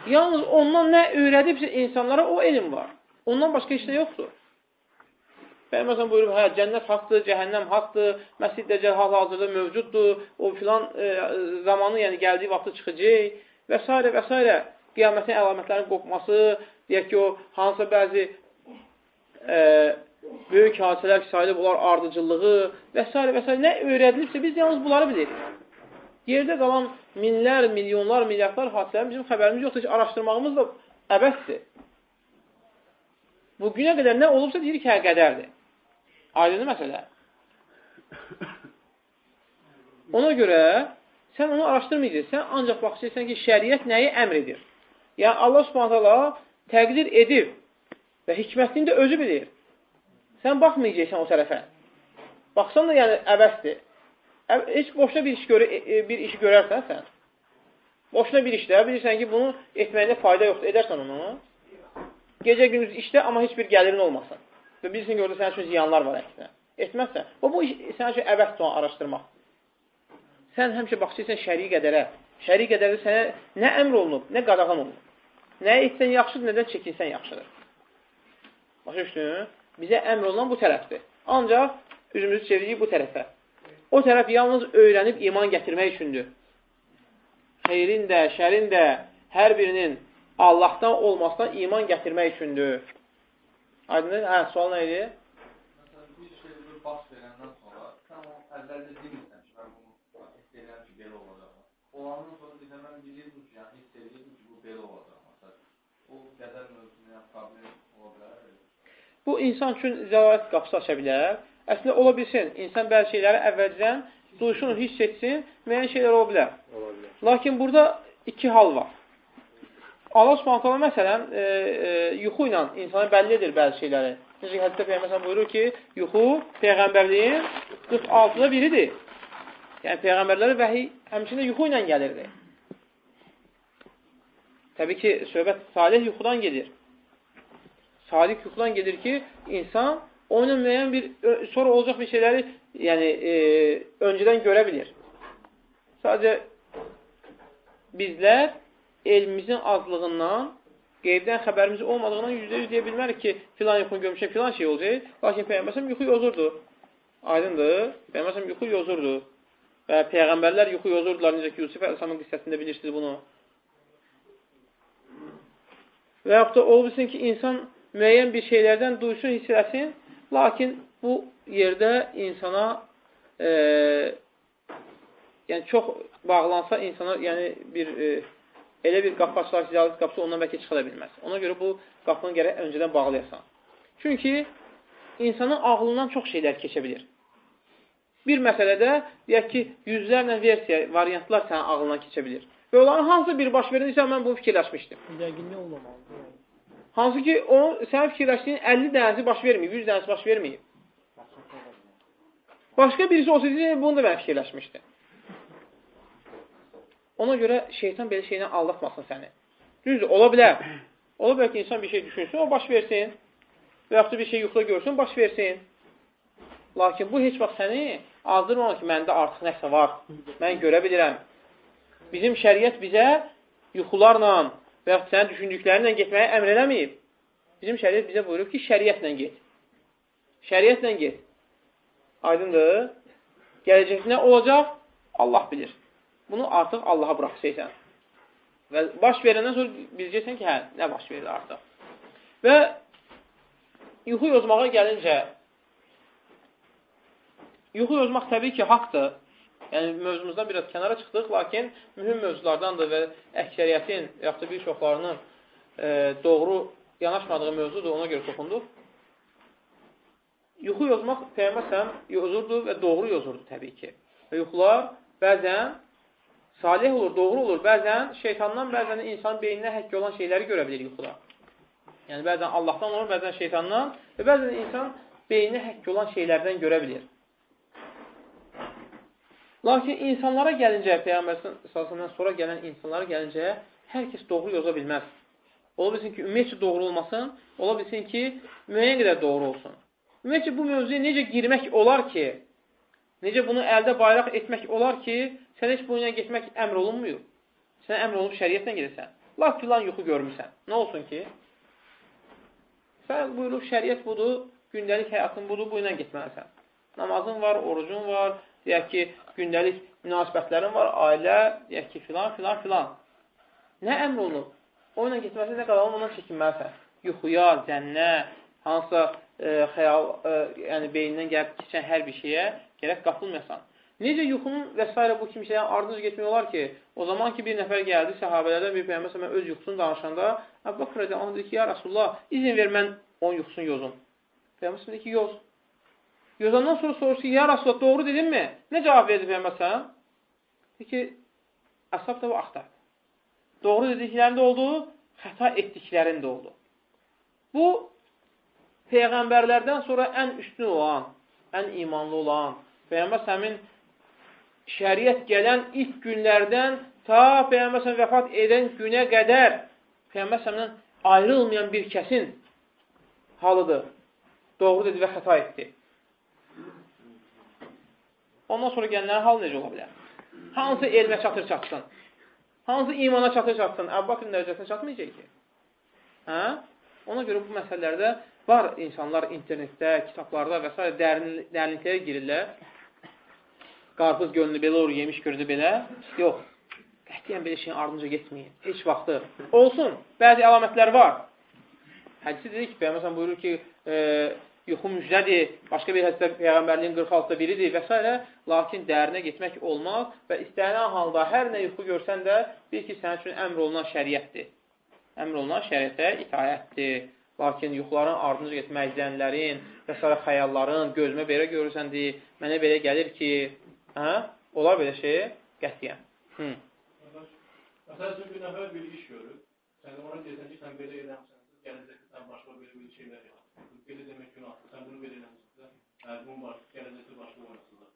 Yalnız ondan nə öyrədibsə insanlara o elm var. Ondan başqa heç nə yoxdur. Peyğəmbər buyurub, hə, cənnət haqdır, cəhənnəm haqdır, Məscid Dəcəl hal-hazırda mövcuddur, o filan e, zamanı, yəni gəldiyi vaxtı çıxacaq və s. və s. Qiyamətin əlamətlərinin qopması, deyək ki, o hansısa bəzi e, böyük hadisələr ki, sayılıb olar ardıcıllığı və s. və s. Nə öyrədilibsə, biz yalnız bunları bilirik. Yerdə qalan minlər, milyonlar, milyardlar hadisələrin bizim xəbərimiz yoxdur, heç araşdırmağımız da əbəsdir. Bu günə qədər nə olubsa deyirik ki, hə, qədərdir. Aydınlı məsələ. Ona görə sən onu araşdırmayacaqsən, sən ancaq baxacaqsən ki, şəriət nəyi əmr edir. Yəni, Allah subhanətələ təqdir edir və hikmətini də özü bilir. Sən baxmayacaqsan o tərəfə. Baxsan da yəni əbəsdir. Heç boşuna bir iş, görə, bir iş görərsən sən. Boşuna bir işdə bilirsən ki, bunu etməyində fayda yoxdur. Edərsən onu. Gecə gündüz işdə, amma heç bir gəlirin olmasın. Və bilirsən ki, orada sənin üçün ziyanlar var əksinə. Etməzsən. O, bu sənin üçün əbəsdir onu araşdırmaq. Sən həmişə baxacaqsən şəri qədərə. Şəri qədərdə sənə nə əmr olunub, nə qadağan olunub. Nə etsən yaxşıdır, nədən çəkinsən yaxşıdır. Başa düşdün? Bizə əmr olunan bu tərəfdir. Ancaq üzümüzü çeviririk bu tərəfə. O tərəf yalnız öyrənib iman gətirmək üçündür. Xeyrin də, şərin də hər birinin Allahdan olmasına iman gətirmək üçündür. Aydın, hə, sual nə idi? Məsələn, bir şey bir baş verəndən sonra, sən o əvvəldə bilmirsən ki, mən bunu hiss edirəm ki, belə olacaq. Olandan sonra bizə mən bilirdim ki, yəni hiss edirdim ki, bu belə olacaq. Məsələn, o qədər mövzunu, yəni problem ola bilər. Bu, insan üçün zəlalət qapısı aça bilər. Əslində, ola bilsin, insan bəzi şeyləri əvvəlcədən duysun, hiss etsin, müəyyən şeylər ola bilər. Ola bilər. Lakin burada iki hal var. Allah subhanətələ məsələn, e, e, yuxu ilə insana bəlli edir bəzi şeyləri. Necə ki, hədisdə Peyğəmbər buyurur ki, yuxu Peyğəmbərliyin 46-da biridir. Yəni, Peyğəmbərlərə vəhiy həmçində yuxu ilə gəlirdi. Təbii ki, söhbət salih yuxudan gedir. Salih yuxudan gedir ki, insan onun müəyyən bir, sonra olacaq bir şeyləri yəni, e, öncədən görə bilir. Sadəcə bizlər elmimizin azlığından, qeybdən xəbərimiz olmadığından yüzdə yüz deyə bilmərik ki, filan yuxunu görmüşəm, filan şey olacaq. Lakin Peyğəmbərsəm yuxu yozurdu. Aydındır. Peyğəmbərsəm yuxu yozurdu. Və Peyğəmbərlər yuxu yozurdular. Necə ki, Yusuf Əlisamın qissəsində bilirsiniz bunu. Və yaxud da olbilsin ki, insan müəyyən bir şeylərdən duysun, hiss eləsin, lakin bu yerdə insana e, yəni çox bağlansa insana yəni bir e, elə bir qapı açılar, ticarət qapısı ondan bəlkə çıxa da bilməz. Ona görə bu qapını gərək öncədən bağlayasan. Çünki insanın ağlından çox şeylər keçə bilir. Bir məsələdə, deyək ki, yüzlərlə versiya, variantlar sənin ağlından keçə bilir. Və onların hansı bir baş verirsə, mən bunu fikirləşmişdim. Yəqin nə olmamalıdır? Hansı ki, o, sənin fikirləşdiyin 50 dənəsi baş verməyib, 100 dənəsi baş verməyib. Başqa birisi olsaydı, bunu da mən fikirləşmişdim. Ona görə şeytan belə şeylə aldatmasın səni. Düzdür, ola bilər. Ola bilər ki, insan bir şey düşünsün, o baş versin. Və yaxud bir şey yuxuda görsün, baş versin. Lakin bu heç vaxt səni azdırmamalı ki, məndə artıq nəsə var. Mən görə bilirəm. Bizim şəriət bizə yuxularla və yaxud sənin düşündüklərinlə getməyə əmr eləməyib. Bizim şəriət bizə buyurub ki, şəriətlə get. Şəriətlə get. Aydındır. Gələcək nə olacaq? Allah bilir. Bunu artıq Allaha bıraxacaqsən. Və baş verəndən sonra biləcəksən ki, hə, nə baş verir artıq. Və yuxu yozmağa gəlincə, yuxu yozmaq təbii ki, haqdır. Yəni, mövzumuzdan biraz kənara çıxdıq, lakin mühüm mövzulardandır və əksəriyyətin, yaxud da bir çoxlarının e, doğru yanaşmadığı mövzudur, ona görə toxunduq. Yuxu yozmaq Peyğəmbər yozurdu və doğru yozurdu təbii ki. Və yuxular bəzən salih olur, doğru olur. Bəzən şeytandan, bəzən insan beyninə həkk olan şeyləri görə bilir yuxuda. Yəni, bəzən Allahdan olur, bəzən şeytandan və bəzən insan beyninə həkk olan şeylərdən görə bilir. Lakin insanlara gəlincə, Peyğəmbər sallallahu sonra gələn insanlara gəlincə, hər kəs doğru yoza bilməz. Ola bilsin ki, ümumiyyətcə doğru olmasın, ola bilsin ki, müəyyən qədər doğru olsun. Ümumiyyətcə bu mövzuya necə girmək olar ki, necə bunu əldə bayraq etmək olar ki, sən heç bu ilə getmək əmr olunmuyor. Sən əmr olunub şəriyyətlə gedirsən. Laf filan yuxu görmüsən. Nə olsun ki? Sən buyurub şəriyyət budur, gündəlik həyatın budur, bu ilə getməlisən. Namazın var, orucun var, deyək ki, gündəlik münasibətlərin var, ailə, deyək ki, filan, filan, filan. Nə əmr olunub? O ilə getməsi nə qədər ondan çəkinməlisən. Yuxuya, zənnə, hansısa e, xəyal, e, yəni beynindən gəlib keçən hər bir şeyə gərək qapılmayasan. Necə yuxunun və s. bu kimi şeylərin ardınca getmək olar ki, o zaman ki, bir nəfər gəldi, səhabələrdən bir peyğəmbər mən öz yuxusunu danışanda, Əbu Bakr rəziyallahu anh dedi ki, ya Rasulullah, izin ver mən onun yuxusunu yozum. Peyğəmbər dedi ki, yoz. Yozandan sonra soruşur ki, ya Rasulullah doğru dedinmi? Nə cavab verdi Peyğəmbər sənə? Dedi ki, əsab da bu axtar. Doğru dediklərində oldu, xəta etdiklərində oldu. Bu, Peyğəmbərlərdən sonra ən üstün olan, ən imanlı olan, Peyğəmbər səmin şəriət gələn ilk günlərdən ta Peyğəmbər səmin vəfat edən günə qədər Peyğəmbər səmindən ayrılmayan bir kəsin halıdır. Doğru dedi və xəta etdi. Ondan sonra gələnlərin halı necə ola bilər? Hansı elmə çatır çatsın? Hansı imana çatır çatsın? Əbbaqın dərəcəsinə çatmayacaq ki. Hə? Ona görə bu məsələlərdə var insanlar internetdə, kitablarda və s. dərin, dərinliklərə girirlər. Qarpız gönlü belə olur, yemiş gördü belə. Yox. Qətiyyən belə şeyin ardınca getməyin. Heç vaxtı. Olsun. Bəzi əlamətlər var. Hədisi dedik Peyğəmbər buyurur ki, e, yuxu müjdədir, başqa bir hədisdə Peyğəmbərliyin 46-da biridir və s. Lakin dərinə getmək olmaz və istənilən halda hər nə yuxu görsən də, bil ki, sənin üçün əmr olunan şəriətdir. Əmr olunan şəriətə itayətdir. Lakin yuxuların ardınca getmək, izlənlərin və s. xəyalların, gözümə belə görürsəndir, mənə belə gəlir ki, hə? olar belə şey, qətiyyən. Hı. Məsələn, bir nəfər bir iş görür, sən ona deyirsən ki, sən belə eləmsən, gələcəkdə sən başqa belə bir şeylər yap. Belə demək günahdır. Sən bunu belə eləmişsən. Hə, bunun baş, gələcəkdə başqa oynasınlar.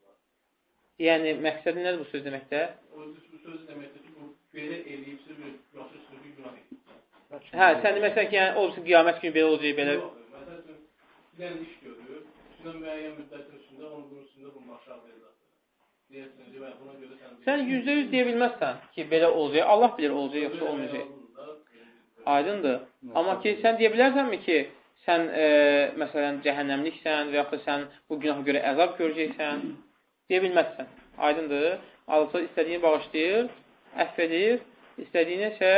Yəni, məqsədi nədir bu söz deməkdə? O bu söz deməkdir ki, bu belə eləyibsə, bir başa sürgü günah etmişsən. Hə, sən deməksən ki, yəni, olsun qiyamət günü belə olacaq, belə. Yox, məsəl üçün, bir iş görür, üstündən müəyyən müddətin üstündə, onun bunun üstündə bunu aşağı verirlər. Deyirsən ki, buna görə sən... Yüzdə yüz deyə bilməzsən ki, belə olacaq. Allah bilir olacaq, yoxsa olmayacaq. Aydındır. Amma ki, sən deyə bilərsənmi ki, sən e, məsələn cəhənnəmliksən və yaxud da sən bu günaha görə əzab görəcəksən, deyə bilməzsən. Aydındır. Allah istədiyini bağışlayır, əfv edir, istədiyinə isə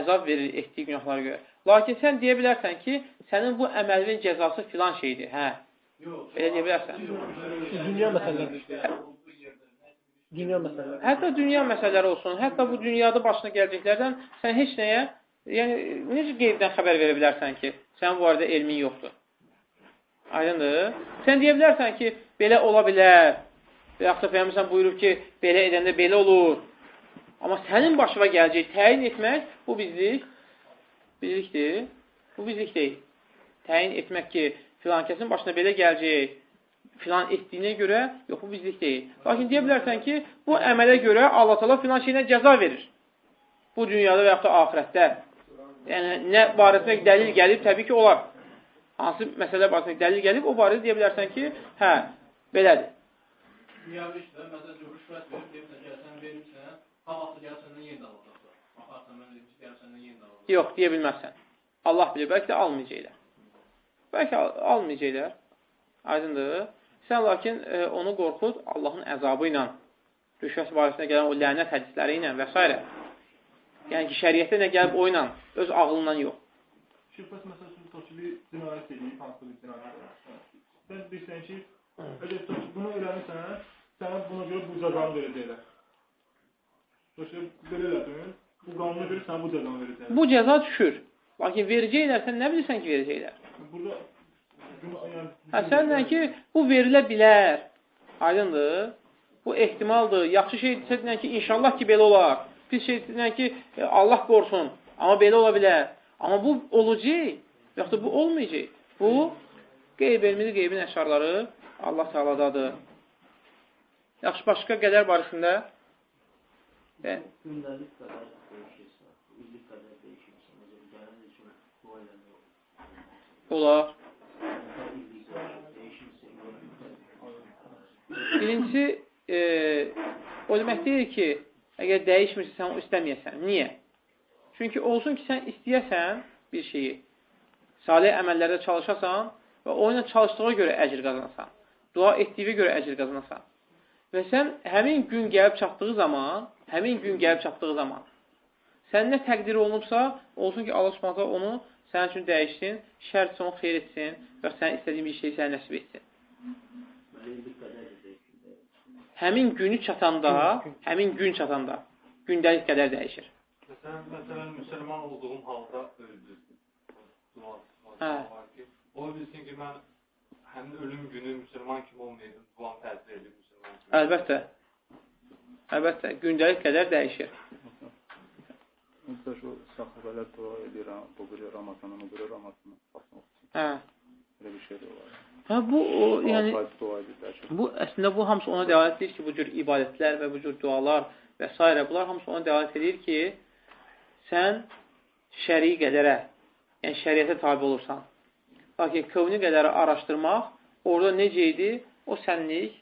əzab verir etdiyi günahlara görə. Lakin sən deyə bilərsən ki, sənin bu əməlin cəzası filan şeydir. Hə. Belə deyə bilərsən. Dünya məsələləri. Dünya məsələləri. Hətta dünya məsələləri olsun, hətta bu dünyada başına gələcəklərdən sən heç nəyə, yəni necə qeybdən xəbər verə bilərsən ki, sənin bu arada elmin yoxdur. Aydındır? Sən deyə bilərsən ki, belə ola bilər. Və yaxud da Peyğəmbər buyurub ki, belə edəndə belə olur. Amma sənin başına gələcək təyin etmək bu bizlik bizlikdir. Bu bizlik deyil. Təyin etmək ki, filan kəsin başına belə gələcək, filan etdiyinə görə, yox, bu bizlik deyil. Lakin deyə bilərsən ki, bu əmələ görə Allah təala filan şeyinə cəza verir. Bu dünyada və yaxud da axirətdə. Yəni, nə barəsində dəlil gəlib, təbii ki, olar. Hansı məsələ barəsində dəlil gəlib, o barədə deyə bilərsən ki, hə, belədir. Dünyəvi işdə, məsələn, rüşvət verir, deyirsən ki, sən verirsən, ha vaxtı gəl səndən yenə də alacaqlar. Baxarsan, mən deyim ki, gəl səndən yenə də alacaqlar. Yox, deyə bilməzsən. Allah bilir, bəlkə də almayacaqlar. Bəlkə al almayacaqlar. Aydındır. Sən lakin e, onu qorxud Allahın əzabı ilə, rüşvət barəsində gələn o lənət hədisləri ilə və s. Yəni ki, şəriətdə nə gəlib o ilə, öz ağlından yox. Şübhəs məsəl üçün bir cinayət edib, hansı bir cinayət. Sən deyirsən ki, əgər ki, bunu eləmirsən, sənə buna görə bu cəzanı verəcəklər. Ki, belə elədin, bu qanuna görə sənə bu cəzanı verəcəklər. Bu cəza düşür. Lakin verəcəklər, sən nə bilirsən ki, verəcəklər? Burada Hə, sənlə ki, bu verilə bilər. Aydındır. Bu ehtimaldır. Yaxşı şey desən ki, inşallah ki, belə olar. Pis şey desən ki, e, Allah qorusun. Amma belə ola bilər. Amma bu olacaq. Yoxsa bu olmayacaq. Bu, qeyb elmidir, qeybin əşarları Allah Teala'dadır. Yaxşı, başqa qədər barəsində Gündəlik qədər dəyişirsə, illik qədər dəyişirsə, necə gələn üçün dua eləmək olur. olar. İllik dəyişirsə, Birincisi, e, o demək deyil ki, əgər dəyişmirsə, sən o istəməyəsən. Niyə? Çünki olsun ki, sən istəyəsən bir şeyi, salih əməllərdə çalışasan və o ilə çalışdığa görə əcr qazanasan, dua etdiyi görə əcr qazanasan. Və sən həmin gün gəlib çatdığı zaman, həmin gün gəlib çatdığı zaman, sən nə təqdir olunubsa, olsun ki, Allah subhanətə onu sənin üçün dəyişsin, şərt sonu xeyr etsin və sən istədiyin bir şeyi sənə nəsib etsin. belə illik qədər. Həmin günü çatanda, həmin gün çatanda gündəlik qədər dəyişir. Məsələn, məsələn, müsəlman olduğum halda öldü. Hə. var ki, o bilsin ki, mən həmin ölüm günü müsəlman kimi olmayaydım, duam təsir edib müsəlman kimi. Əlbəttə. Əlbəttə, gündəlik qədər dəyişir. Mesela şu sahabeler dua ediyor, bu göre Ramazan'ı, bu göre Ramazan'ı basmak için. Hə. Böyle bir şey de var. Hə bu o, yəni bu əslində bu hamısı ona dəlalət edir ki, bu cür ibadətlər və bu cür dualar və s. bunlar hamısı ona dəlalət edir ki, sən şəri qədərə, yəni şəriətə tabi olursan. Lakin kövni qədəri araşdırmaq orada necə idi, o sənlik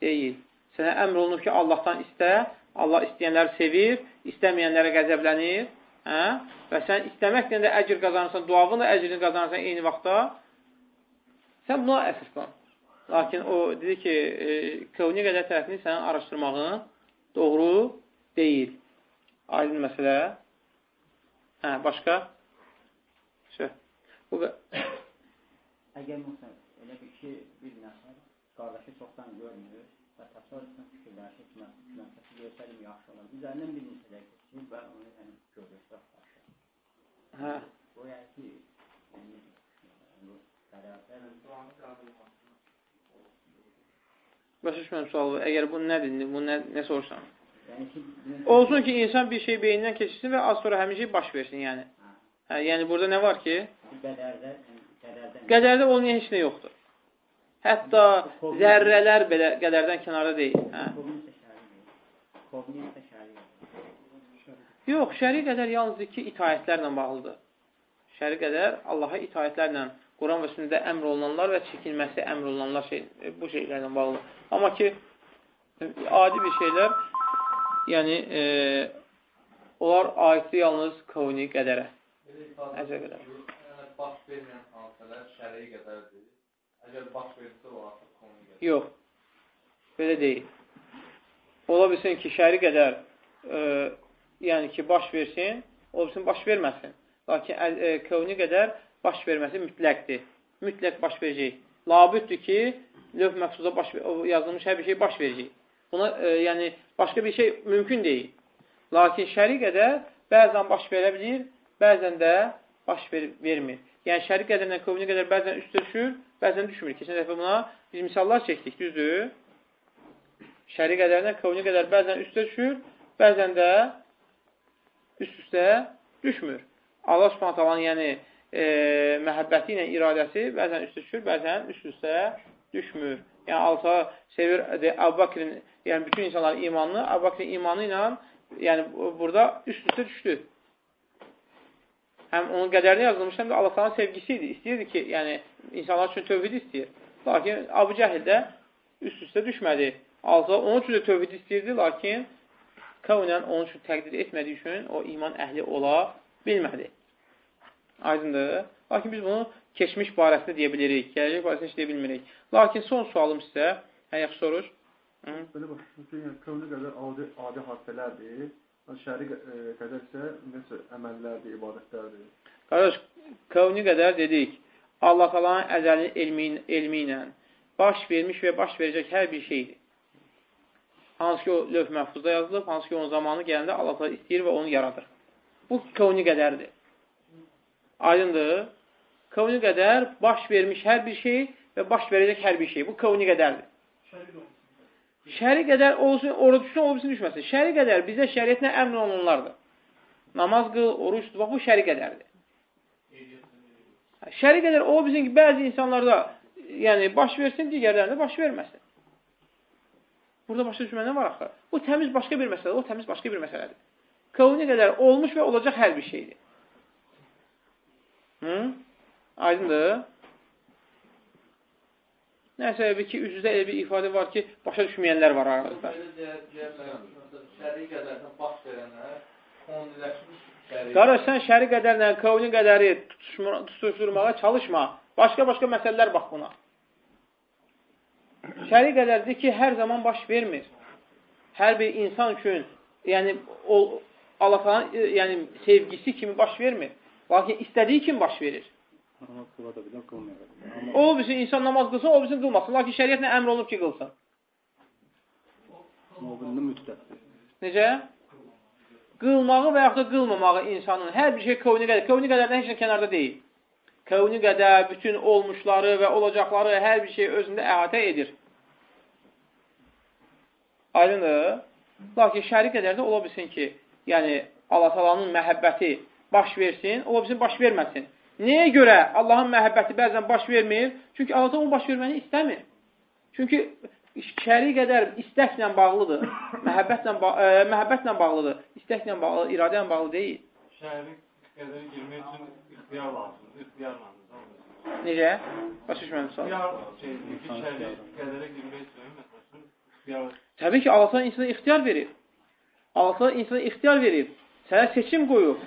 deyil. Sənə əmr olunur ki, Allahdan istə, Allah istəyənləri sevir, istəməyənlərə qəzəblənir, hə? və sən istəməklə də əcr qazanırsan, duavın da əcrini qazanırsan eyni vaxtda, sən buna əsaslan. Lakin o dedi ki, e, kövni qədər tərəfini sənin araşdırmağın doğru deyil. Aydın məsələ. Hə, başqa? Şey. Bu Əgər məsələn, elə bir ki, bir nəfər qardaşı çoxdan görmür və təsadüfən fikirləşir ki, mən filan kəsi görsəlim yaxşı olar. Üzərindən bir dəqiqə keçir və onu yəni, görür, rastlaşır. hə. O yəni ki, yəni, Başa düşmürəm sualı. Əgər bu nədir? Bu nə, nə soruşsan? yəni Olsun ki, insan bir şey beynindən keçirsin və az sonra həmin şey baş versin, yəni. Hə, yəni burada nə var ki, qədərdə, qədərdən qədərdə olmayan heç nə yoxdur. Hətta zərrələr belə qədərdən kənarda deyil. Hə. Yox, şəri qədər yalnız ki, itaətlərlə bağlıdır. Şəri qədər Allaha itaətlərlə, Quran və sünnədə əmr olunanlar və çəkinməsi əmr olunanlar şey, bu şeylərlə bağlıdır. Amma ki, adi bir şeylər, yəni, e, onlar aiddir yalnız kavni qədərə. Belə ifadə Əcə edir qədər. baş verməyən hadisələr şəriə qədərdir. Əgər baş verirsə, o artıq konu qədər. Yox, belə deyil. Ola bilsin ki, şəri qədər e, yəni ki, baş versin, ola bilsin, baş verməsin. Lakin əl- e, kövni qədər baş verməsi mütləqdir. Mütləq baş verəcək. Labüddür ki, lövh məqsuda baş, yazılmış hər bir şey baş verəcək. Buna, e, yəni, başqa bir şey mümkün deyil. Lakin şəri qədər bəzən baş verə bilir, bəzən də baş ver, vermir. Yəni, şəri qədərlə kövni qədər bəzən üstə düşür, bəzən düşmür. Keçən dəfə buna biz misallar çəkdik, düzdür? Şəri qədərlə kövni qədər bəzən üstə düşür, bəzən də üst-üstə düşmür. Allah subhanət yəni e, məhəbbəti ilə iradəsi bəzən üstə düşür, bəzən üst-üstə düşmür. Yəni Allah sevir Əbu Bakrin, yəni bütün insanların imanını, Əbu Bakrin imanı ilə yəni burada üst-üstə düşdü. Həm onun qədərini yazılmış, həm də Allah sevgisi idi. İstəyirdi ki, yəni insanlar üçün tövhid istəyir. Lakin Abu Cəhil də üst-üstə düşmədi. Allah onun üçün də tövhid istəyirdi, lakin kavnən onun üçün təqdir etmədiyi üçün o iman əhli ola bilmədi. Aydındır. Lakin biz bunu keçmiş barəsində deyə bilirik, gələcək barəsində heç deyə bilmirik. Lakin son sualım sizə, hə, yaxşı soruş. Belə ki, yəni kövnə qədər adi, adi hadisələrdir, şəri qədər isə nəsə əməllərdir, ibadətlərdir. Qardaş, kövni qədər dedik, Allah Allahın əzəli elmi, elmi ilə baş vermiş və baş verəcək hər bir şeydir. Hansı ki, o lövh məhfuzda yazılıb, hansı ki, onun zamanı gələndə Allah istəyir və onu yaradır. Bu kövni qədərdir. Aydındır. Kavni qədər baş vermiş hər bir şey və baş verəcək hər bir şey. Bu kavni qədərdir. Şəri qədər olsun, orada düşsün, o bilsin düşməsin. Şəri qədər bizə şəriyyətlə əmr olunanlardır. Namaz qıl, oruç tutmaq, bu şəri qədərdir. Şəri qədər o bizim ki, bəzi insanlarda yəni baş versin, digərlərində baş verməsin. Burada başa düşmə nə var axı? Bu təmiz başqa bir məsələdir, o təmiz başqa bir məsələdir. Kavni qədər olmuş və olacaq hər bir şeydir. Hı? Aydındır? Nə səbəbi ki, üz-üzə elə bir ifadə var ki, başa düşməyənlər var şəri. Qardaş, sən şəri qədərlə, kavni qədəri tutuşturmağa çalışma. Başqa-başqa məsələlər bax buna. Şəri qədərdir ki, hər zaman baş vermir. Hər bir insan üçün, yəni, o, Allah yəni, sevgisi kimi baş vermir. Lakin istədiyi kimi baş verir. O bilsin, insan namaz qılsın, o bilsin qılmasın. Lakin şəriyyətlə əmr olunub ki, qılsın. Necə? Qılmağı və yaxud da qılmamağı insanın hər bir şey kövni qədər. Kövni qədərdən heç nə kənarda deyil. Kövni qədər bütün olmuşları və olacaqları hər bir şey özündə əhatə edir. Aydındır. Lakin şəri qədər də ola bilsin ki, yəni Allah talanın məhəbbəti baş versin, ola bilsin baş verməsin. Nəyə görə Allahın məhəbbəti bəzən baş vermir? Çünki Allah o baş verməni istəmir. Çünki şəri qədər istəklə bağlıdır. məhəbbətlə, ba ə, məhəbbətlə bağlıdır. İstəklə bağlı, iradə ilə bağlı deyil. Şəri qədər girmək üçün ixtiyar lazımdır. İxtiyarla. Necə? Başa düşmədim sual. İxtiyar şey, qədərə girmək üçün məsələn ixtiyar. Təbii ki, Allah insana ixtiyar verir. Allah insana ixtiyar verib. Sənə seçim qoyub.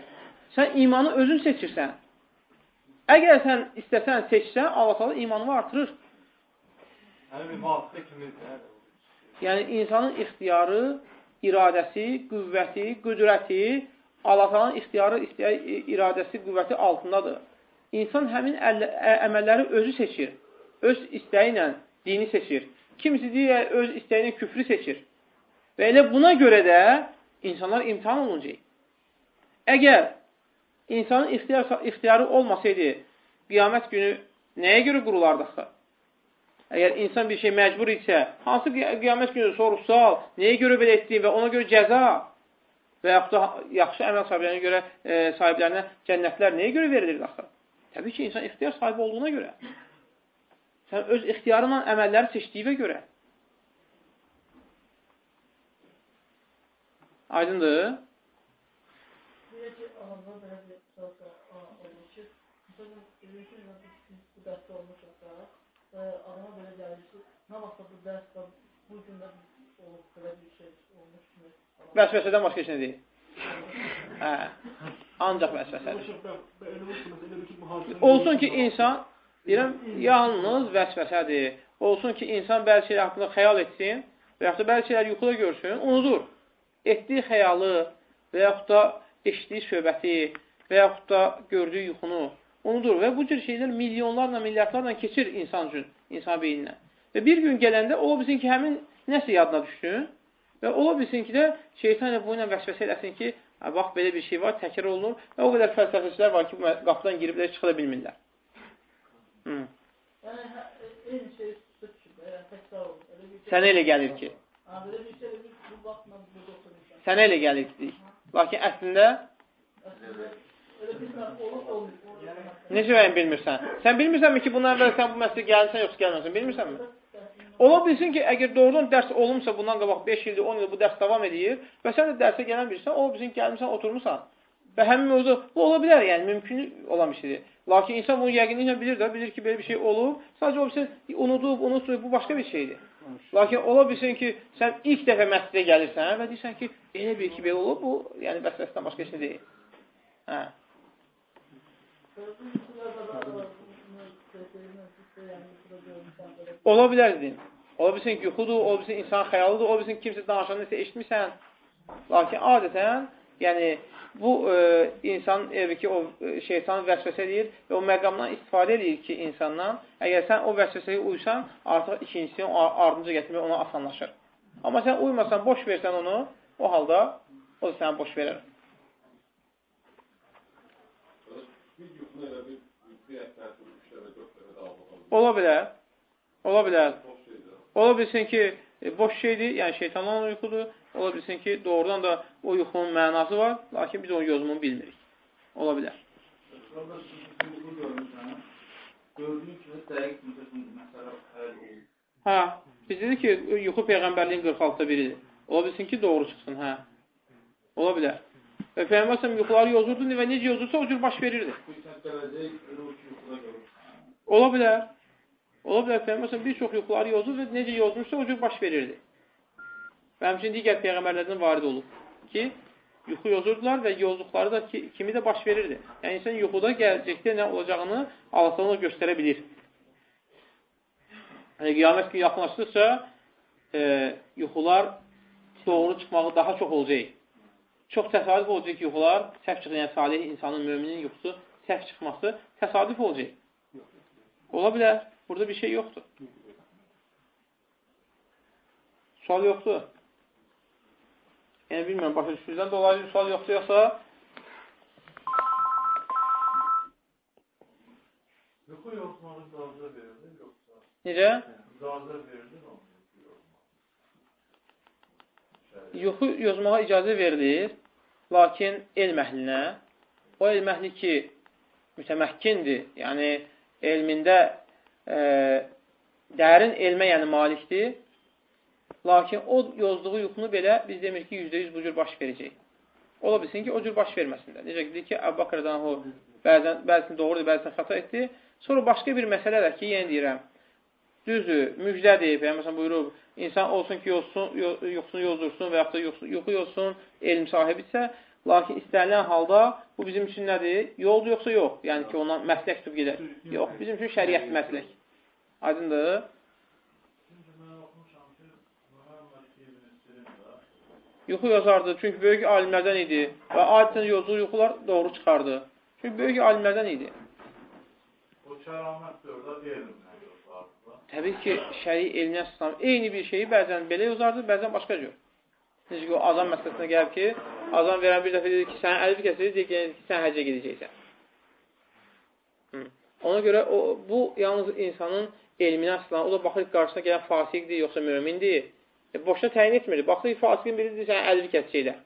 Sən imanı özün seçirsən. Əgər sən istəsən, seçsən, Allah imanını artırır. Yəni. Yəni insanın ixtiyarı, iradəsi, qüvvəti, qüdrəti Allahın ixtiyarı, iradəsi, qüvvəti altındadır. İnsan həmin əməlləri özü seçir. Öz istəyi ilə dini seçir. Kimisi deyir, öz istəyi ilə küfrü seçir. Və elə buna görə də insanlar imtihan olunacaq. Əgər insanın ixtiyar, ixtiyarı olmasaydı, qiyamət günü nəyə görə qurulardı axı? Əgər insan bir şey məcbur isə, hansı qiyamət günü soruşsal, nəyə görə belə etdin və ona görə cəza və yaxud da yaxşı əməl sahiblərinə görə e, sahiblərinə cənnətlər nəyə görə verilir axı? Təbii ki, insan ixtiyar sahibi olduğuna görə. Sən öz ixtiyarınla əməlləri seçdiyinə görə. Aydındır? Deyək ki, anamda belə bir söz olur ki, deyək ki, biz bu dərsdə olmuşuqsa, adama belə gəlir ki, nə vaxtda bu dərsdə bu gündə olub, belə bir şey olmuş kimi. Vəsvəsədən başqa heç nə deyil. Hə. Ancaq vəsvəsədir. Olsun ki, insan, deyirəm, yalnız vəsvəsədir. Olsun ki, insan bəzi şeylər haqqında xəyal etsin və yaxud da bəzi şeylər yuxuda görsün, unudur. Etdiyi xəyalı və yaxud da eşitdiyi söhbəti və yaxud da gördüyü yuxunu unudur və bu cür şeylər milyonlarla, milyardlarla keçir insan üçün, insan beyninə. Və bir gün gələndə ola bilsin ki, həmin nəsə yadına düşsün və ola bilsin ki də şeytan bu ilə vəsvəsə eləsin ki, bax belə bir şey var, təkrar olunur. Və o qədər fəlsəfəçilər var ki, qapıdan giriblər, çıxa da bilmirlər. Olur. Sənə elə gəlir ki, sənə elə gəlir ki, lakin əslində Necə yəni bilmirsən? Sən bilmirsənmi ki, bundan əvvəl sən bu məsələ gəlsən, yoxsa gəlməsən? Bilmirsənmi? Ola bilsin ki, əgər doğrudan dərs olunmsa bundan qabaq 5 ildir, 10 il bu dərs davam edir və sən də dərsə gələn birsən, ola bilsin ki, gəlmirsən, oturmuşsan. Və həmin mövzu, bu ola bilər, yəni mümkün olan bir şeydir. Lakin insan bunu yəqinliklə bilir də, bilir ki, belə bir şey olub, sadəcə o bilsin, unudub, unutmayıb, bu başqa bir şeydir. Lakin ola bilsin ki, sən ilk dəfə məscidə gəlirsən və deyirsən ki, elə bir ki, belə olub, bu, yəni vəsvəsdən başqa şey deyil. Hə. Ola bilər dedim. Ola bilsin yuxudur, ola bilsin insan xəyalıdır, ola bilsin kimsə danışanda isə eşitmirsən. Lakin adətən, yəni bu e, insan evi ki, o e, şeytan vəsvəsə edir və o məqamdan istifadə edir ki, insandan. Əgər sən o vəsvəsəyə uysan, artıq ikincisini ardınca gətirmək ona asanlaşır. Amma sən uymasan, boş versən onu, o halda o da sənə boş verər. Ola bilər. Ola bilər. Ola bilsin ki, e, boş şeydir, yəni şeytandan yuxudur. Ola bilsin ki, doğrudan da o yuxunun mənası var, lakin biz onun yozumunu bilmirik. Ola bilər. Hə, biz dedik ki, yuxu Peyğəmbərliyin 46-da biridir. Ola bilsin ki, doğru çıxsın, hə. Ola bilər. Və Peyğəmbər yuxuları yozurdu və necə yozursa o cür baş verirdi. Ola bilər. Ola bilər Peyğəmbər bir çox yuxuları yozur və necə yozmuşsa o cür baş verirdi. Və həmçinin digər peyğəmbərlərdən varid olub ki, yuxu yozurdular və yozduqları da ki, kimi də baş verirdi. Yəni, insan yuxuda gələcəkdə nə olacağını Allah göstərə bilir. Yəni, qiyamət günü yaxınlaşdıqca e, yuxular doğru çıxmağı daha çox olacaq. Çox təsadüf olacaq ki, yuxular səhv çıxır, yəni salih insanın, müminin yuxusu səhv çıxması təsadüf olacaq. Ola bilər, burada bir şey yoxdur. Sual yoxdur. Yəni, bilmirəm, başa düşürsən, dolayı bir sual yoxdur, yoxsa? Yuxu yoxmağı icazə verilir, yoxsa? Necə? İcazə verilir, Yuxu yozmağa icazə verilir, lakin elm əhlinə, o elm əhli ki, mütəməkkindir, yəni elmində e, dərin elmə, yəni malikdir, Lakin o yozduğu yuxunu belə biz demir ki, %100 bu cür baş verəcək. Ola bilsin ki, o cür baş verməsin də. Necə ki, Əbbaqırdan o bəzən, bəzisini doğrudur, bəzisini xata etdi. Sonra başqa bir məsələ də ki, yenə deyirəm, düzdür, müjdədir, Peyğəmbər buyurub, insan olsun ki, yozsun, yuxusunu yozdursun və yaxud da yuxu, yuxu yozsun, elm sahibidirsə, lakin istənilən halda bu bizim üçün nədir? Yoldur yoxsa yox? Yəni ki, ona məslək tutub gedər. Yox, bizim üçün şəriət məslək. Aydındır? yuxu yazardı. Çünki böyük alimlərdən idi və adətən yozduğu yuxular doğru çıxardı. Çünki böyük alimlərdən idi. O kəramətdir, elmlə yozardı. Təbii ki, şəri elmə əsaslan eyni bir şeyi bəzən belə yozardı, bəzən başqa cür. Necə ki, o azan məsələsinə gəlib ki, azan verən bir dəfə dedi ki, sənin əlif kəsilir, deyir ki, sən həccə gedəcəksən. Hı. Ona görə o, bu yalnız insanın elminə asılan, o da baxır qarşısına gələn fasiqdir, yoxsa mümindir. E, boşuna təyin etmirdi. Baxdı ki, fasiqin biri deyir, sən əlvi kəsəcəklər.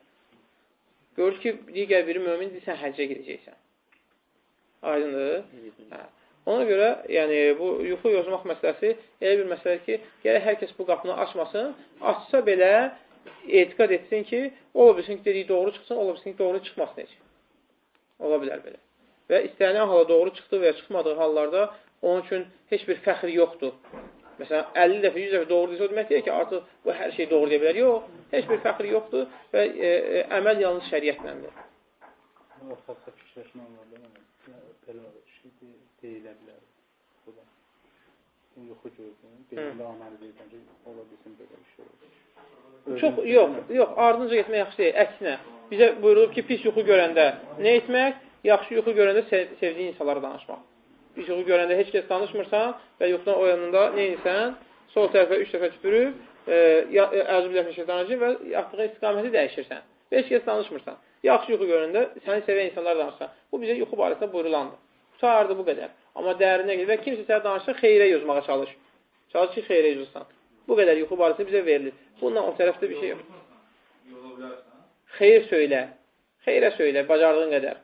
Görür ki, digər biri mömin deyir, sən həccə gedəcəksən. Aydındır? Hə. Ona görə, yəni, bu yuxu yozmaq məsələsi elə bir məsələdir ki, gərək hər kəs bu qapını açmasın. Açsa belə etiqat etsin ki, ola bilsin ki, dediyi doğru çıxsın, ola bilsin ki, doğru çıxmasın heç. Ola bilər belə. Və istənilən hala doğru çıxdı və ya çıxmadığı hallarda onun üçün heç bir fəxr yoxdur. Məsələn, 50 dəfə, 100 dəfə doğru desə, o demək deyir ki, artıq bu hər şey doğru deyə bilər. Yox, heç bir fəxr yoxdur və e, e, əməl yalnız şəriyyətləndir. O xəstə fikirləşmə var, belə şey deyilə bilər. Bu da. Yuxu gördüm, əməl edirəm ki, ola bilsin belə bir şey olur. Çox, yox, yox, ardınca getmək yaxşı deyil. Əksinə, bizə buyurulub ki, pis yuxu görəndə nə etmək? Yaxşı yuxu görəndə sev sevdiyin insanlara danışmaq bir yuxu görəndə heç kəs danışmırsan və yuxudan oyanında neyinsən? Sol tərəfə üç dəfə tüpürüb, e, əzub dəfə şeytanacı və yatdığı istiqaməti dəyişirsən. Və heç kəs danışmırsan. Yaxşı yuxu görəndə səni sevən insanlar danışsan. Bu bizə yuxu barəsində buyurulandır. Tutardı bu qədər. Amma dərinə gedir və kimsə sənə danışsa xeyrə yozmağa çalış. Çalış ki, xeyrə yozursan. Bu qədər yuxu barəsində bizə verilir. Bundan o tərəfdə bir şey yox. Xeyr söylə. Xeyrə söylə, bacardığın qədər.